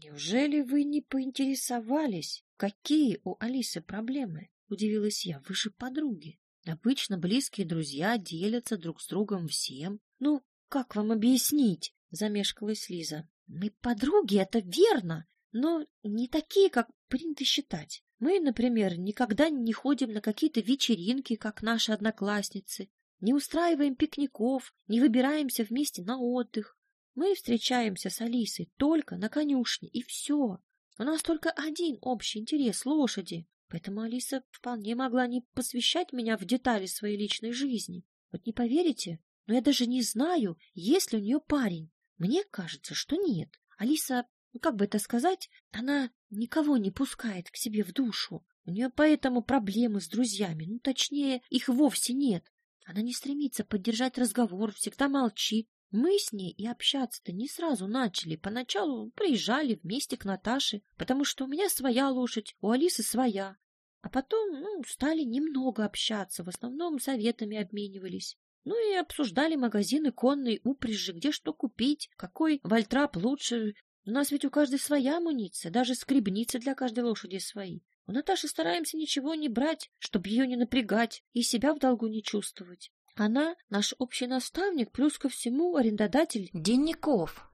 Неужели вы не поинтересовались, какие у Алисы проблемы? Удивилась я. Вы же подруги. Обычно близкие друзья делятся друг с другом всем. Ну, как вам объяснить? Замешкалась Лиза. Мы подруги, это верно, но не такие, как принято считать. Мы, например, никогда не ходим на какие-то вечеринки, как наши одноклассницы, не устраиваем пикников, не выбираемся вместе на отдых. Мы встречаемся с Алисой только на конюшне, и все. У нас только один общий интерес — лошади. Поэтому Алиса вполне могла не посвящать меня в детали своей личной жизни. Вот не поверите, но я даже не знаю, есть ли у нее парень. Мне кажется, что нет. Алиса, ну как бы это сказать, она никого не пускает к себе в душу. У нее поэтому проблемы с друзьями, ну точнее, их вовсе нет. Она не стремится поддержать разговор, всегда молчит. Мы с ней и общаться-то не сразу начали. Поначалу приезжали вместе к Наташе, потому что у меня своя лошадь, у Алисы своя. А потом, ну, стали немного общаться, в основном советами обменивались. Ну и обсуждали магазины конной упряжи, где что купить, какой вольтрап лучше. У нас ведь у каждой своя амуниция, даже скребницы для каждой лошади свои. У Наташи стараемся ничего не брать, чтобы ее не напрягать и себя в долгу не чувствовать. Она наш общий наставник, плюс ко всему арендодатель денников.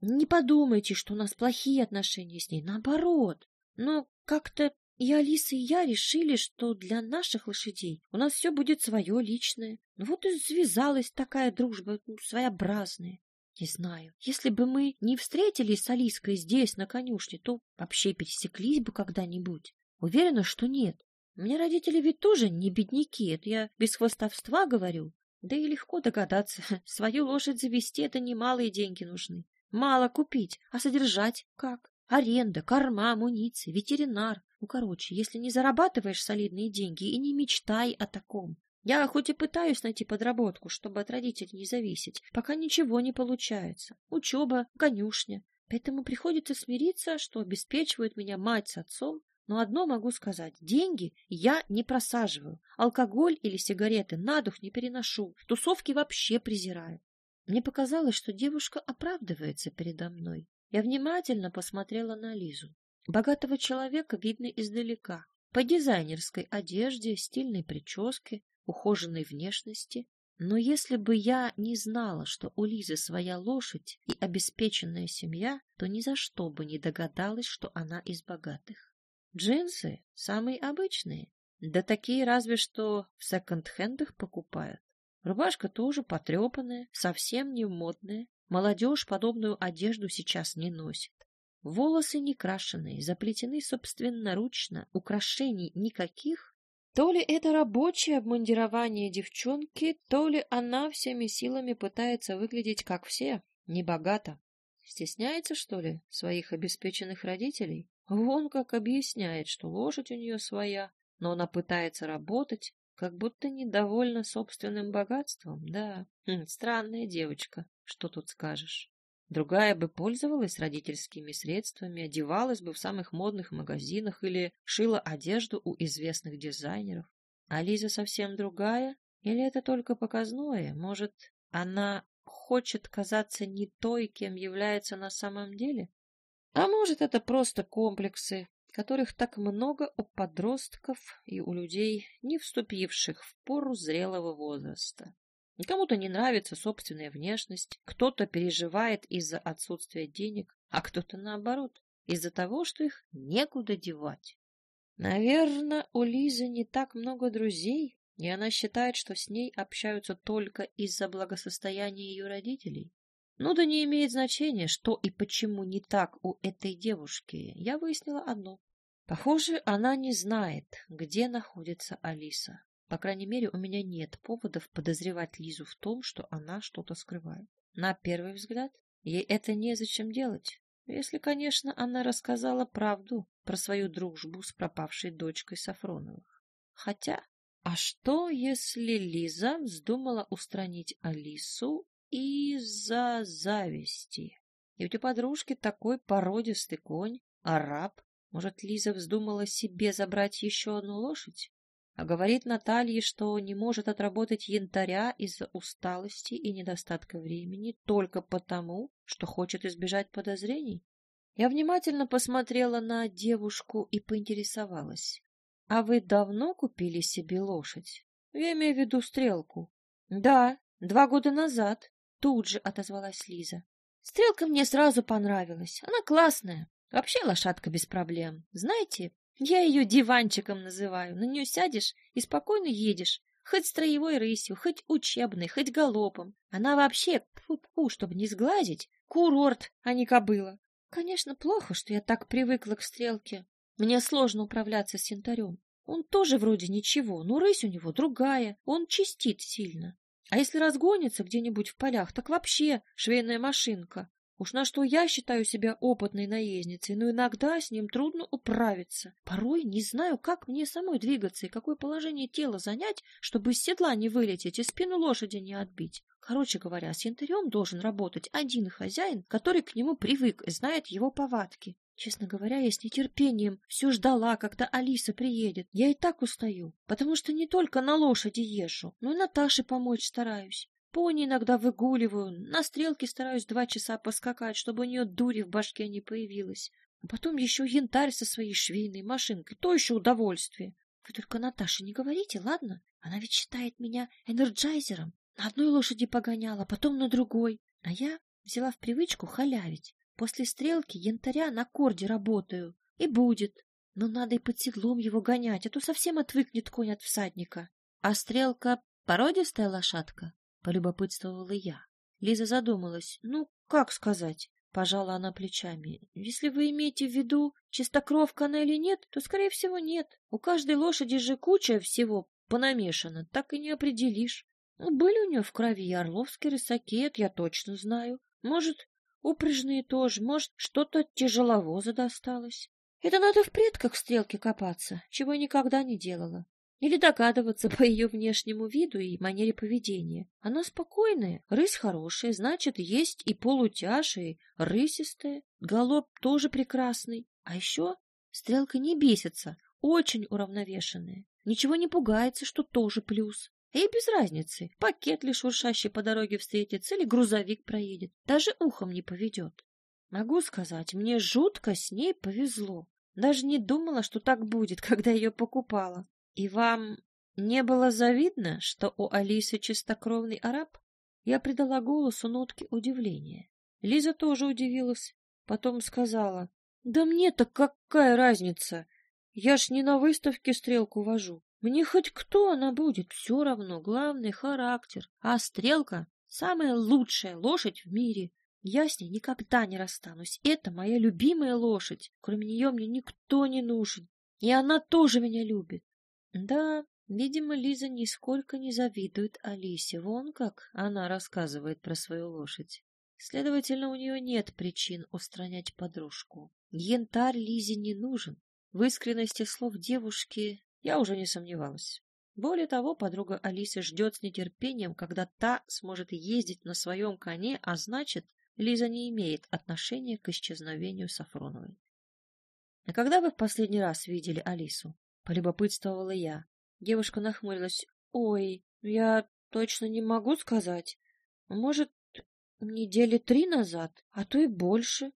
Не подумайте, что у нас плохие отношения с ней, наоборот. Но как-то и Алиса, и я решили, что для наших лошадей у нас все будет свое личное. Ну вот и связалась такая дружба, ну, своеобразная. Не знаю, если бы мы не встретились с Алиской здесь, на конюшне, то вообще пересеклись бы когда-нибудь. Уверена, что нет. Мне родители ведь тоже не бедняки, это я без хвостовства говорю. Да и легко догадаться, свою лошадь завести — это немалые деньги нужны. Мало купить, а содержать как? Аренда, корма, амуниции, ветеринар. Ну, короче, если не зарабатываешь солидные деньги, и не мечтай о таком. Я хоть и пытаюсь найти подработку, чтобы от родителей не зависеть, пока ничего не получается. Учеба, конюшня. Поэтому приходится смириться, что обеспечивают меня мать с отцом, но одно могу сказать. Деньги я не просаживаю. Алкоголь или сигареты на дух не переношу. Тусовки вообще презираю. Мне показалось, что девушка оправдывается передо мной. Я внимательно посмотрела на Лизу. Богатого человека видно издалека. По дизайнерской одежде, стильной прическе, ухоженной внешности. Но если бы я не знала, что у Лизы своя лошадь и обеспеченная семья, то ни за что бы не догадалась, что она из богатых. Джинсы самые обычные, да такие разве что в секонд-хендах покупают. Рубашка тоже потрепанная, совсем не модная. Молодежь подобную одежду сейчас не носит. Волосы не крашеные, заплетены собственноручно, украшений никаких. То ли это рабочее обмундирование девчонки, то ли она всеми силами пытается выглядеть как все, небогато. Стесняется, что ли, своих обеспеченных родителей? Вон как объясняет, что лошадь у нее своя, но она пытается работать, как будто недовольна собственным богатством, да. Хм, странная девочка, что тут скажешь. Другая бы пользовалась родительскими средствами, одевалась бы в самых модных магазинах или шила одежду у известных дизайнеров. А Лиза совсем другая? Или это только показное? Может, она хочет казаться не той, кем является на самом деле? А может, это просто комплексы, которых так много у подростков и у людей, не вступивших в пору зрелого возраста. Кому-то не нравится собственная внешность, кто-то переживает из-за отсутствия денег, а кто-то наоборот, из-за того, что их некуда девать. Наверное, у Лизы не так много друзей, и она считает, что с ней общаются только из-за благосостояния ее родителей. Ну да не имеет значения, что и почему не так у этой девушки. Я выяснила одно. Похоже, она не знает, где находится Алиса. По крайней мере, у меня нет поводов подозревать Лизу в том, что она что-то скрывает. На первый взгляд, ей это незачем делать. Если, конечно, она рассказала правду про свою дружбу с пропавшей дочкой Сафроновых. Хотя, а что, если Лиза вздумала устранить Алису из-за зависти? Ведь у подружки такой породистый конь, араб. Может, Лиза вздумала себе забрать еще одну лошадь? А говорит Наталье, что не может отработать янтаря из-за усталости и недостатка времени только потому, что хочет избежать подозрений? Я внимательно посмотрела на девушку и поинтересовалась. — А вы давно купили себе лошадь? Я имею в виду стрелку. — Да, два года назад, — тут же отозвалась Лиза. Стрелка мне сразу понравилась. Она классная. Вообще лошадка без проблем. Знаете, я ее диванчиком называю. На нее сядешь и спокойно едешь. Хоть строевой рысью, хоть учебной, хоть галопом. Она вообще, пу-пу, чтобы не сглазить, курорт, а не кобыла. Конечно, плохо, что я так привыкла к стрелке. Мне сложно управляться с янтарем. Он тоже вроде ничего, но рысь у него другая, он чистит сильно. А если разгонится где-нибудь в полях, так вообще швейная машинка. Уж на что я считаю себя опытной наездницей, но иногда с ним трудно управиться. Порой не знаю, как мне самой двигаться и какое положение тела занять, чтобы из седла не вылететь и спину лошади не отбить. Короче говоря, с янтарем должен работать один хозяин, который к нему привык и знает его повадки. Честно говоря, я с нетерпением все ждала, когда Алиса приедет. Я и так устаю, потому что не только на лошади езжу, но и Наташе помочь стараюсь. Пони иногда выгуливаю, на стрелке стараюсь два часа поскакать, чтобы у нее дури в башке не появилось. А потом еще янтарь со своей швейной машинкой, то еще удовольствие. Вы только Наташе не говорите, ладно? Она ведь считает меня энерджайзером. На одной лошади погоняла, потом на другой. А я взяла в привычку халявить. После стрелки янтаря на корде работаю. И будет. Но надо и под седлом его гонять, а то совсем отвыкнет конь от всадника. А стрелка — породистая лошадка? — полюбопытствовала я. Лиза задумалась. «Ну, как сказать?» — пожала она плечами. «Если вы имеете в виду, чистокровка она или нет, то, скорее всего, нет. У каждой лошади же куча всего понамешана, так и не определишь. Ну, были у нее в крови и орловские рысаки, это я точно знаю. Может, упряжные тоже, может, что-то тяжеловоза досталось. Это надо в предках стрелки копаться, чего я никогда не делала. Или догадываться по ее внешнему виду и манере поведения. Она спокойная, рысь хорошая, значит, есть и полутяж, и рысистая. Голоб тоже прекрасный. А еще стрелка не бесится, очень уравновешенная. Ничего не пугается, что тоже плюс. Ей без разницы, пакет ли шуршащий по дороге встретится или грузовик проедет. Даже ухом не поведет. Могу сказать, мне жутко с ней повезло. Даже не думала, что так будет, когда ее покупала. И вам не было завидно, что у Алисы чистокровный араб? Я придала голосу нотки удивления. Лиза тоже удивилась, потом сказала, «Да мне-то какая разница? Я ж не на выставке стрелку вожу. Мне хоть кто она будет, все равно, главный характер. А стрелка — самая лучшая лошадь в мире. Я с ней никогда не расстанусь. Это моя любимая лошадь. Кроме нее мне никто не нужен. И она тоже меня любит. Да, видимо, Лиза нисколько не завидует Алисе. Вон как она рассказывает про свою лошадь. Следовательно, у нее нет причин устранять подружку. Янтарь Лизе не нужен. В искренности слов девушки я уже не сомневалась. Более того, подруга Алисы ждет с нетерпением, когда та сможет ездить на своем коне, а значит, Лиза не имеет отношения к исчезновению Сафроновой. — А когда вы в последний раз видели Алису? — полюбопытствовала я. Девушка нахмурилась. — Ой, я точно не могу сказать. Может, недели три назад, а то и больше.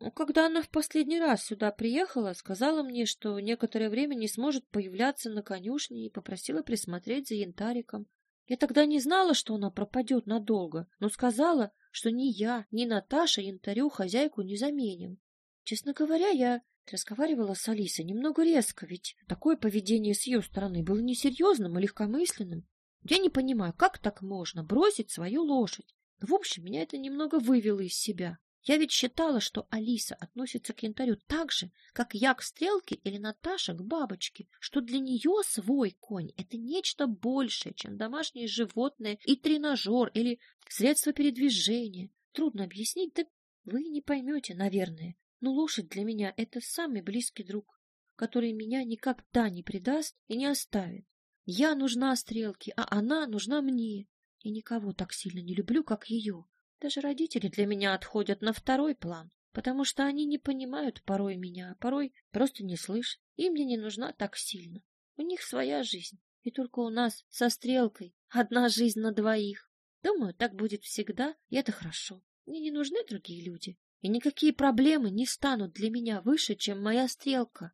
Ну, когда она в последний раз сюда приехала, сказала мне, что некоторое время не сможет появляться на конюшне и попросила присмотреть за янтариком. Я тогда не знала, что она пропадет надолго, но сказала, что ни я, ни Наташа янтарю хозяйку не заменим. Честно говоря, я разговаривала с Алисой немного резко, ведь такое поведение с ее стороны было несерьезным и легкомысленным. Я не понимаю, как так можно бросить свою лошадь? В общем, меня это немного вывело из себя. Я ведь считала, что Алиса относится к янтарю так же, как я к стрелке или Наташа к бабочке, что для нее свой конь — это нечто большее, чем домашнее животное и тренажер или средство передвижения. Трудно объяснить, да вы не поймете, наверное. Но лошадь для меня — это самый близкий друг, который меня никогда не предаст и не оставит. Я нужна стрелке, а она нужна мне. И никого так сильно не люблю, как ее. Даже родители для меня отходят на второй план, потому что они не понимают порой меня, а порой просто не слышат. Им мне не нужна так сильно. У них своя жизнь, и только у нас со стрелкой одна жизнь на двоих. Думаю, так будет всегда, и это хорошо. Мне не нужны другие люди, и никакие проблемы не станут для меня выше, чем моя стрелка.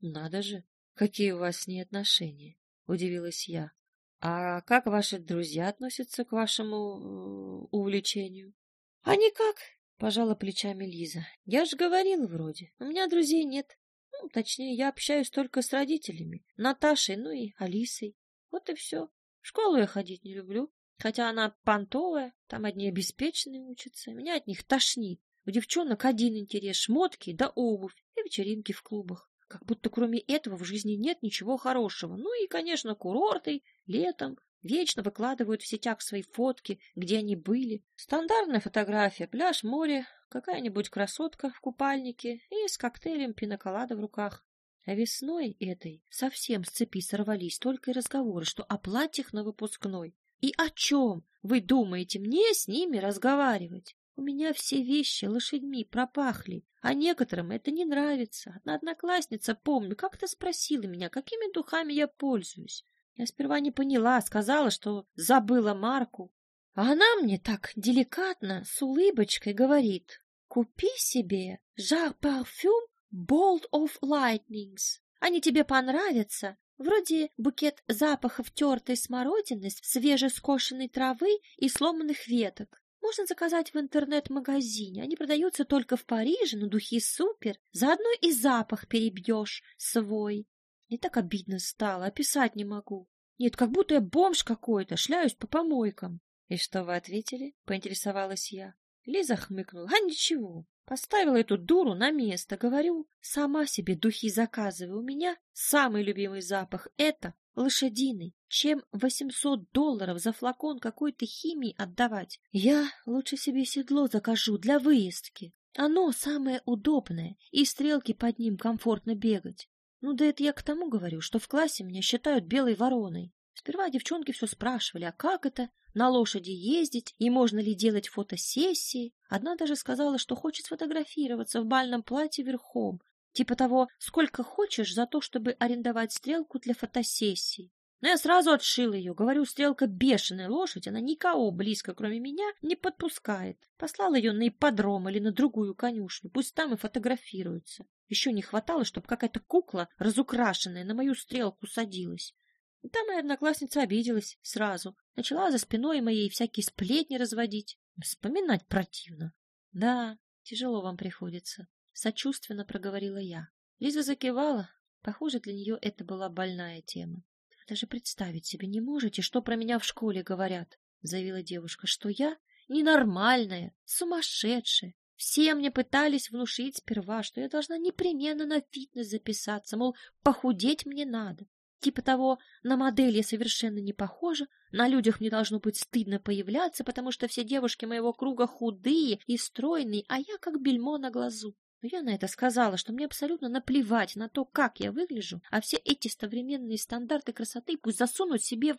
Надо же, какие у вас с ней отношения, удивилась я. А как ваши друзья относятся к вашему э, увлечению? А никак, пожала плечами Лиза. Я же говорила вроде, у меня друзей нет. Ну, точнее, я общаюсь только с родителями, Наташей, ну и Алисой. Вот и все. В школу я ходить не люблю, хотя она понтовая, там одни обеспеченные учатся, меня от них тошнит. У девчонок один интерес — шмотки да обувь и вечеринки в клубах. Как будто кроме этого в жизни нет ничего хорошего. Ну и, конечно, курорты летом вечно выкладывают в сетях свои фотки, где они были. Стандартная фотография, пляж, море, какая-нибудь красотка в купальнике и с коктейлем пиноколада в руках. А весной этой совсем с цепи сорвались только и разговоры, что о платьях на выпускной. И о чем вы думаете мне с ними разговаривать? У меня все вещи лошадьми пропахли, а некоторым это не нравится. Одна одноклассница, помню, как-то спросила меня, какими духами я пользуюсь. Я сперва не поняла, сказала, что забыла марку. А она мне так деликатно, с улыбочкой говорит, купи себе Жар Парфюм Bolt of Lightnings. Они тебе понравятся. Вроде букет запахов тертой смородины, свежескошенной травы и сломанных веток. Можно заказать в интернет-магазине. Они продаются только в Париже, но духи супер. Заодно и запах перебьешь свой. Мне так обидно стало, описать не могу. Нет, как будто я бомж какой-то, шляюсь по помойкам. — И что вы ответили? — поинтересовалась я. Лиза хмыкнула. — А ничего. Поставила эту дуру на место. Говорю, сама себе духи заказывай. У меня самый любимый запах — это лошадиный, чем 800 долларов за флакон какой-то химии отдавать. Я лучше себе седло закажу для выездки. Оно самое удобное, и стрелки под ним комфортно бегать. Ну да это я к тому говорю, что в классе меня считают белой вороной. Сперва девчонки все спрашивали, а как это, на лошади ездить, и можно ли делать фотосессии. Одна даже сказала, что хочет сфотографироваться в бальном платье верхом, Типа того, сколько хочешь за то, чтобы арендовать стрелку для фотосессии. Но я сразу отшил ее. Говорю, стрелка бешеная лошадь, она никого близко, кроме меня, не подпускает. Послал ее на ипподром или на другую конюшню. Пусть там и фотографируется. Еще не хватало, чтобы какая-то кукла, разукрашенная, на мою стрелку садилась. И там моя одноклассница обиделась сразу. Начала за спиной моей всякие сплетни разводить. Вспоминать противно. Да, тяжело вам приходится. Сочувственно проговорила я. Лиза закивала. Похоже, для нее это была больная тема. Даже представить себе не можете, что про меня в школе говорят, заявила девушка, что я ненормальная, сумасшедшая. Все мне пытались внушить сперва, что я должна непременно на фитнес записаться, мол, похудеть мне надо. Типа того, на модель я совершенно не похожа, на людях мне должно быть стыдно появляться, потому что все девушки моего круга худые и стройные, а я как бельмо на глазу. Но я на это сказала, что мне абсолютно наплевать на то, как я выгляжу, а все эти современные стандарты красоты пусть засунут себе в...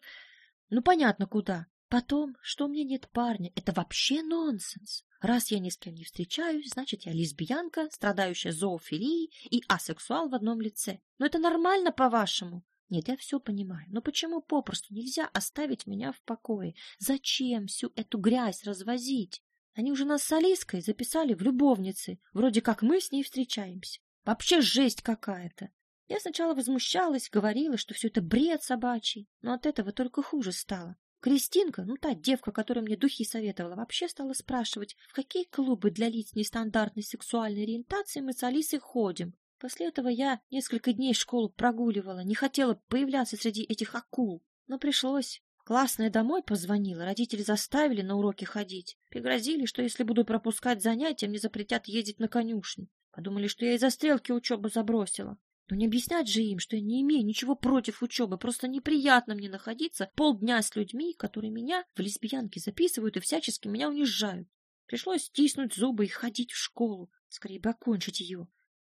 Ну, понятно, куда. Потом, что у меня нет парня, это вообще нонсенс. Раз я ни с кем не встречаюсь, значит, я лесбиянка, страдающая зоофилией и асексуал в одном лице. Но это нормально, по-вашему? Нет, я все понимаю. Но почему попросту нельзя оставить меня в покое? Зачем всю эту грязь развозить? Они уже нас с Алиской записали в любовницы. Вроде как мы с ней встречаемся. Вообще жесть какая-то. Я сначала возмущалась, говорила, что все это бред собачий, но от этого только хуже стало. Кристинка, ну та девка, которая мне духи советовала, вообще стала спрашивать, в какие клубы для лиц нестандартной сексуальной ориентации мы с Алисой ходим. После этого я несколько дней школу прогуливала, не хотела появляться среди этих акул. Но пришлось. Классная домой позвонила, родители заставили на уроки ходить. Пригрозили, что если буду пропускать занятия, мне запретят ездить на конюшню. Подумали, что я из-за стрелки учебу забросила. Но не объяснять же им, что я не имею ничего против учебы, просто неприятно мне находиться полдня с людьми, которые меня в лесбиянке записывают и всячески меня унижают. Пришлось стиснуть зубы и ходить в школу, скорее бы окончить ее.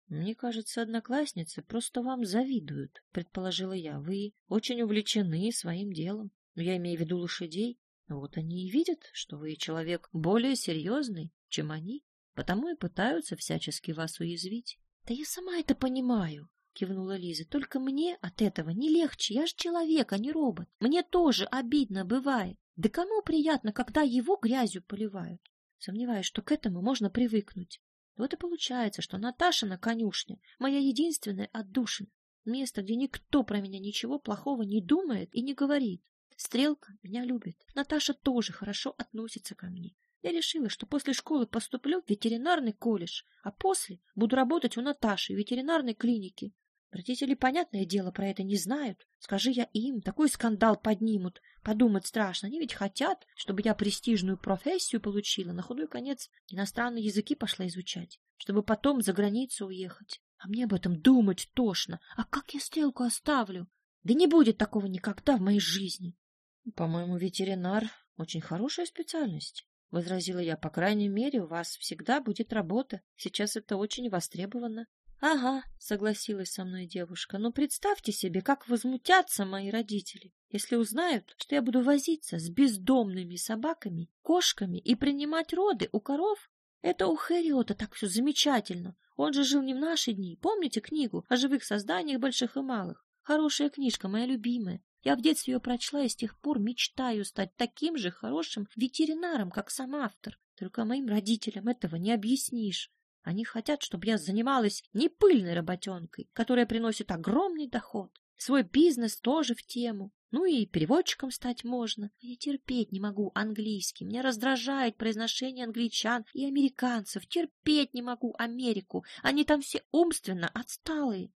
Мне кажется, одноклассницы просто вам завидуют, предположила я. Вы очень увлечены своим делом. Я имею в виду лошадей. Вот они и видят, что вы человек более серьезный, чем они, потому и пытаются всячески вас уязвить. Да я сама это понимаю кивнула Лиза. Только мне от этого не легче. Я же человек, а не робот. Мне тоже обидно бывает. Да кому приятно, когда его грязью поливают? Сомневаюсь, что к этому можно привыкнуть. Вот и получается, что Наташа на конюшне — моя единственная отдушина. Место, где никто про меня ничего плохого не думает и не говорит. Стрелка меня любит. Наташа тоже хорошо относится ко мне. Я решила, что после школы поступлю в ветеринарный колледж, а после буду работать у Наташи в ветеринарной клинике. Родители, понятное дело, про это не знают. Скажи я им, такой скандал поднимут. Подумать страшно. Они ведь хотят, чтобы я престижную профессию получила, на худой конец иностранные языки пошла изучать, чтобы потом за границу уехать. А мне об этом думать тошно. А как я стрелку оставлю? Да не будет такого никогда в моей жизни. — По-моему, ветеринар — очень хорошая специальность, — возразила я. — По крайней мере, у вас всегда будет работа. Сейчас это очень востребовано. Ага, согласилась со мной девушка. Но представьте себе, как возмутятся мои родители, если узнают, что я буду возиться с бездомными собаками, кошками и принимать роды у коров. Это у Хэриота так все замечательно. Он же жил не в наши дни. Помните книгу о живых созданиях больших и малых? Хорошая книжка, моя любимая. Я в детстве ее прочла и с тех пор мечтаю стать таким же хорошим ветеринаром, как сам автор. Только моим родителям этого не объяснишь. Они хотят, чтобы я занималась не пыльной работенкой, которая приносит огромный доход. Свой бизнес тоже в тему. Ну и переводчиком стать можно. А я терпеть не могу английский. Меня раздражает произношение англичан и американцев. Терпеть не могу Америку. Они там все умственно отсталые.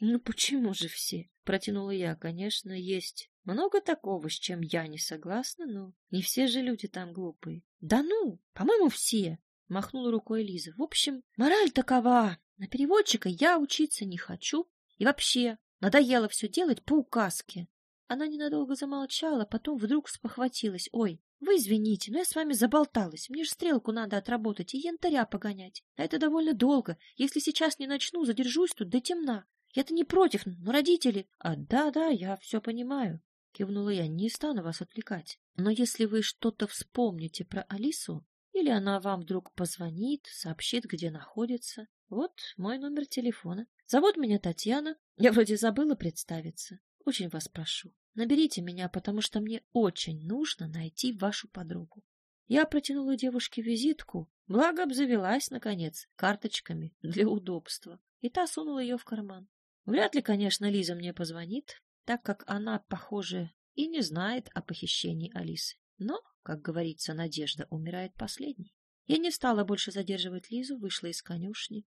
Ну почему же все? Протянула я. Конечно, есть много такого, с чем я не согласна, но не все же люди там глупые. Да ну, по-моему, все. Махнула рукой Лиза. В общем, мораль такова. На переводчика я учиться не хочу. И вообще, надоело все делать по указке. Она ненадолго замолчала, потом вдруг спохватилась. Ой, вы извините, но я с вами заболталась. Мне же стрелку надо отработать и янтаря погонять. А это довольно долго. Если сейчас не начну, задержусь тут до темна. Я-то не против, но родители... А да-да, я все понимаю. Кивнула я, не стану вас отвлекать. Но если вы что-то вспомните про Алису, или она вам вдруг позвонит, сообщит, где находится. Вот мой номер телефона. Зовут меня Татьяна. Я вроде забыла представиться. Очень вас прошу, наберите меня, потому что мне очень нужно найти вашу подругу. Я протянула девушке визитку, благо обзавелась, наконец, карточками для удобства, и та сунула ее в карман. Вряд ли, конечно, Лиза мне позвонит, так как она, похоже, и не знает о похищении Алисы. Но как говорится, надежда умирает последней. Я не стала больше задерживать Лизу, вышла из конюшни.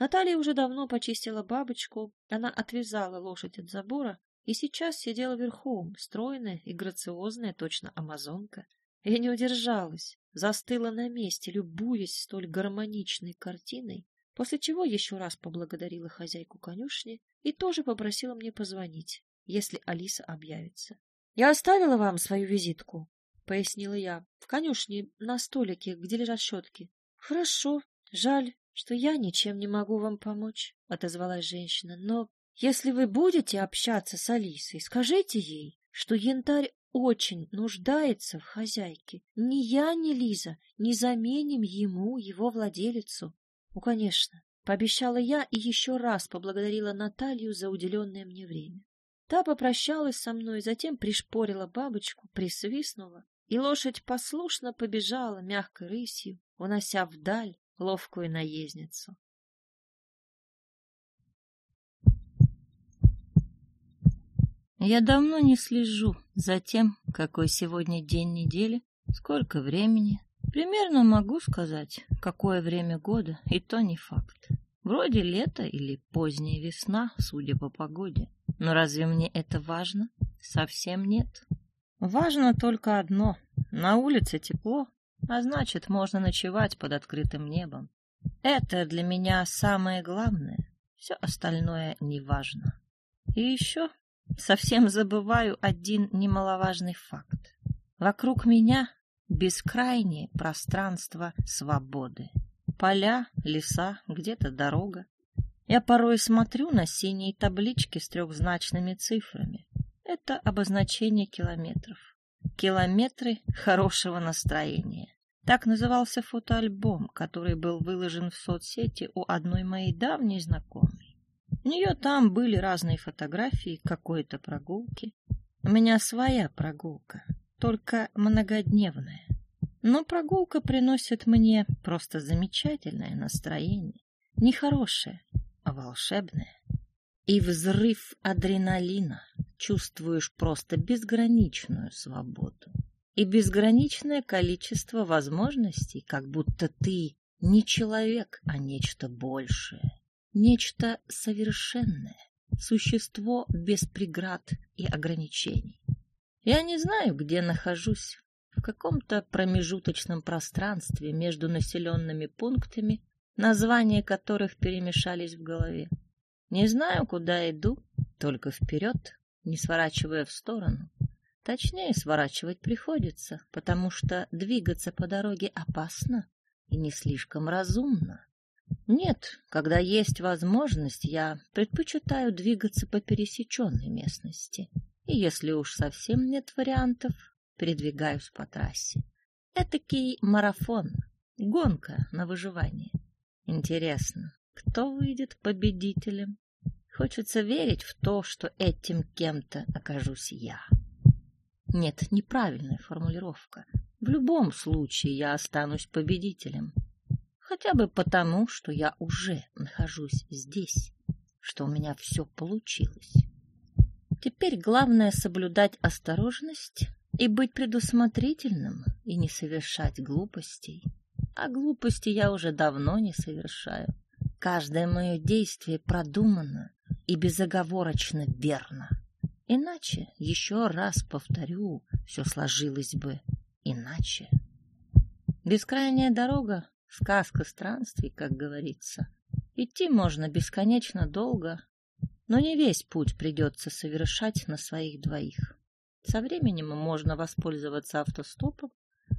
Наталья уже давно почистила бабочку, она отвязала лошадь от забора и сейчас сидела верхом, стройная и грациозная, точно амазонка. Я не удержалась, застыла на месте, любуясь столь гармоничной картиной, после чего еще раз поблагодарила хозяйку конюшни и тоже попросила мне позвонить, если Алиса объявится. Я оставила вам свою визитку, пояснила я. В конюшне на столике, где лежат щетки. Хорошо. Жаль, что я ничем не могу вам помочь, отозвалась женщина. Но если вы будете общаться с Алисой, скажите ей, что янтарь очень нуждается в хозяйке. Ни я, ни Лиза не заменим ему его владелицу. Ну, конечно, пообещала я и еще раз поблагодарила Наталью за уделенное мне время. Та попрощалась со мной, затем пришпорила бабочку, присвистнула, и лошадь послушно побежала мягкой рысью, унося вдаль ловкую наездницу. Я давно не слежу за тем, какой сегодня день недели, сколько времени. Примерно могу сказать, какое время года, и то не факт. Вроде лето или поздняя весна, судя по погоде. Но разве мне это важно? Совсем нет. Важно только одно. На улице тепло, а значит, можно ночевать под открытым небом. Это для меня самое главное. Все остальное не важно. И еще совсем забываю один немаловажный факт. Вокруг меня бескрайнее пространство свободы. Поля, леса, где-то дорога. Я порой смотрю на синие таблички с трехзначными цифрами. Это обозначение километров. Километры хорошего настроения. Так назывался фотоальбом, который был выложен в соцсети у одной моей давней знакомой. У нее там были разные фотографии какой-то прогулки. У меня своя прогулка, только многодневная. Но прогулка приносит мне просто замечательное настроение. Не хорошее, а волшебное. И взрыв адреналина. Чувствуешь просто безграничную свободу. И безграничное количество возможностей, как будто ты не человек, а нечто большее. Нечто совершенное. Существо без преград и ограничений. Я не знаю, где нахожусь, в каком-то промежуточном пространстве между населенными пунктами, названия которых перемешались в голове. Не знаю, куда иду, только вперед, не сворачивая в сторону. Точнее, сворачивать приходится, потому что двигаться по дороге опасно и не слишком разумно. Нет, когда есть возможность, я предпочитаю двигаться по пересеченной местности. И если уж совсем нет вариантов, передвигаюсь по трассе. Этакий марафон, гонка на выживание. Интересно, кто выйдет победителем? Хочется верить в то, что этим кем-то окажусь я. Нет, неправильная формулировка. В любом случае я останусь победителем. Хотя бы потому, что я уже нахожусь здесь, что у меня все получилось. Теперь главное соблюдать осторожность и быть предусмотрительным, и не совершать глупостей. А глупости я уже давно не совершаю. Каждое мое действие продумано и безоговорочно верно. Иначе, еще раз повторю, все сложилось бы иначе. Бескрайняя дорога — сказка странствий, как говорится. Идти можно бесконечно долго, но не весь путь придется совершать на своих двоих. Со временем можно воспользоваться автостопом,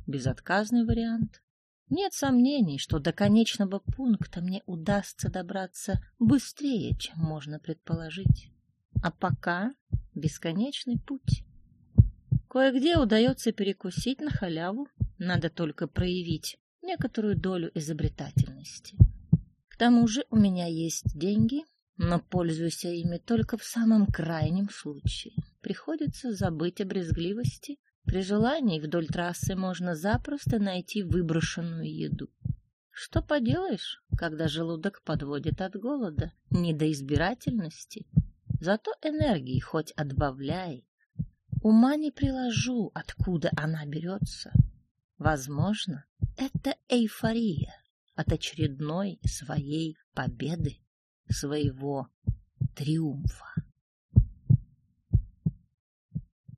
безотказный вариант. Нет сомнений, что до конечного пункта мне удастся добраться быстрее, чем можно предположить. А пока бесконечный путь. Кое-где удается перекусить на халяву, надо только проявить некоторую долю изобретательности. К тому же у меня есть деньги, но пользуюсь ими только в самом крайнем случае. Приходится забыть о брезгливости. При желании вдоль трассы можно запросто найти выброшенную еду. Что поделаешь, когда желудок подводит от голода, не до избирательности. Зато энергии хоть отбавляй. Ума не приложу, откуда она берется. Возможно, это эйфория от очередной своей победы своего триумфа.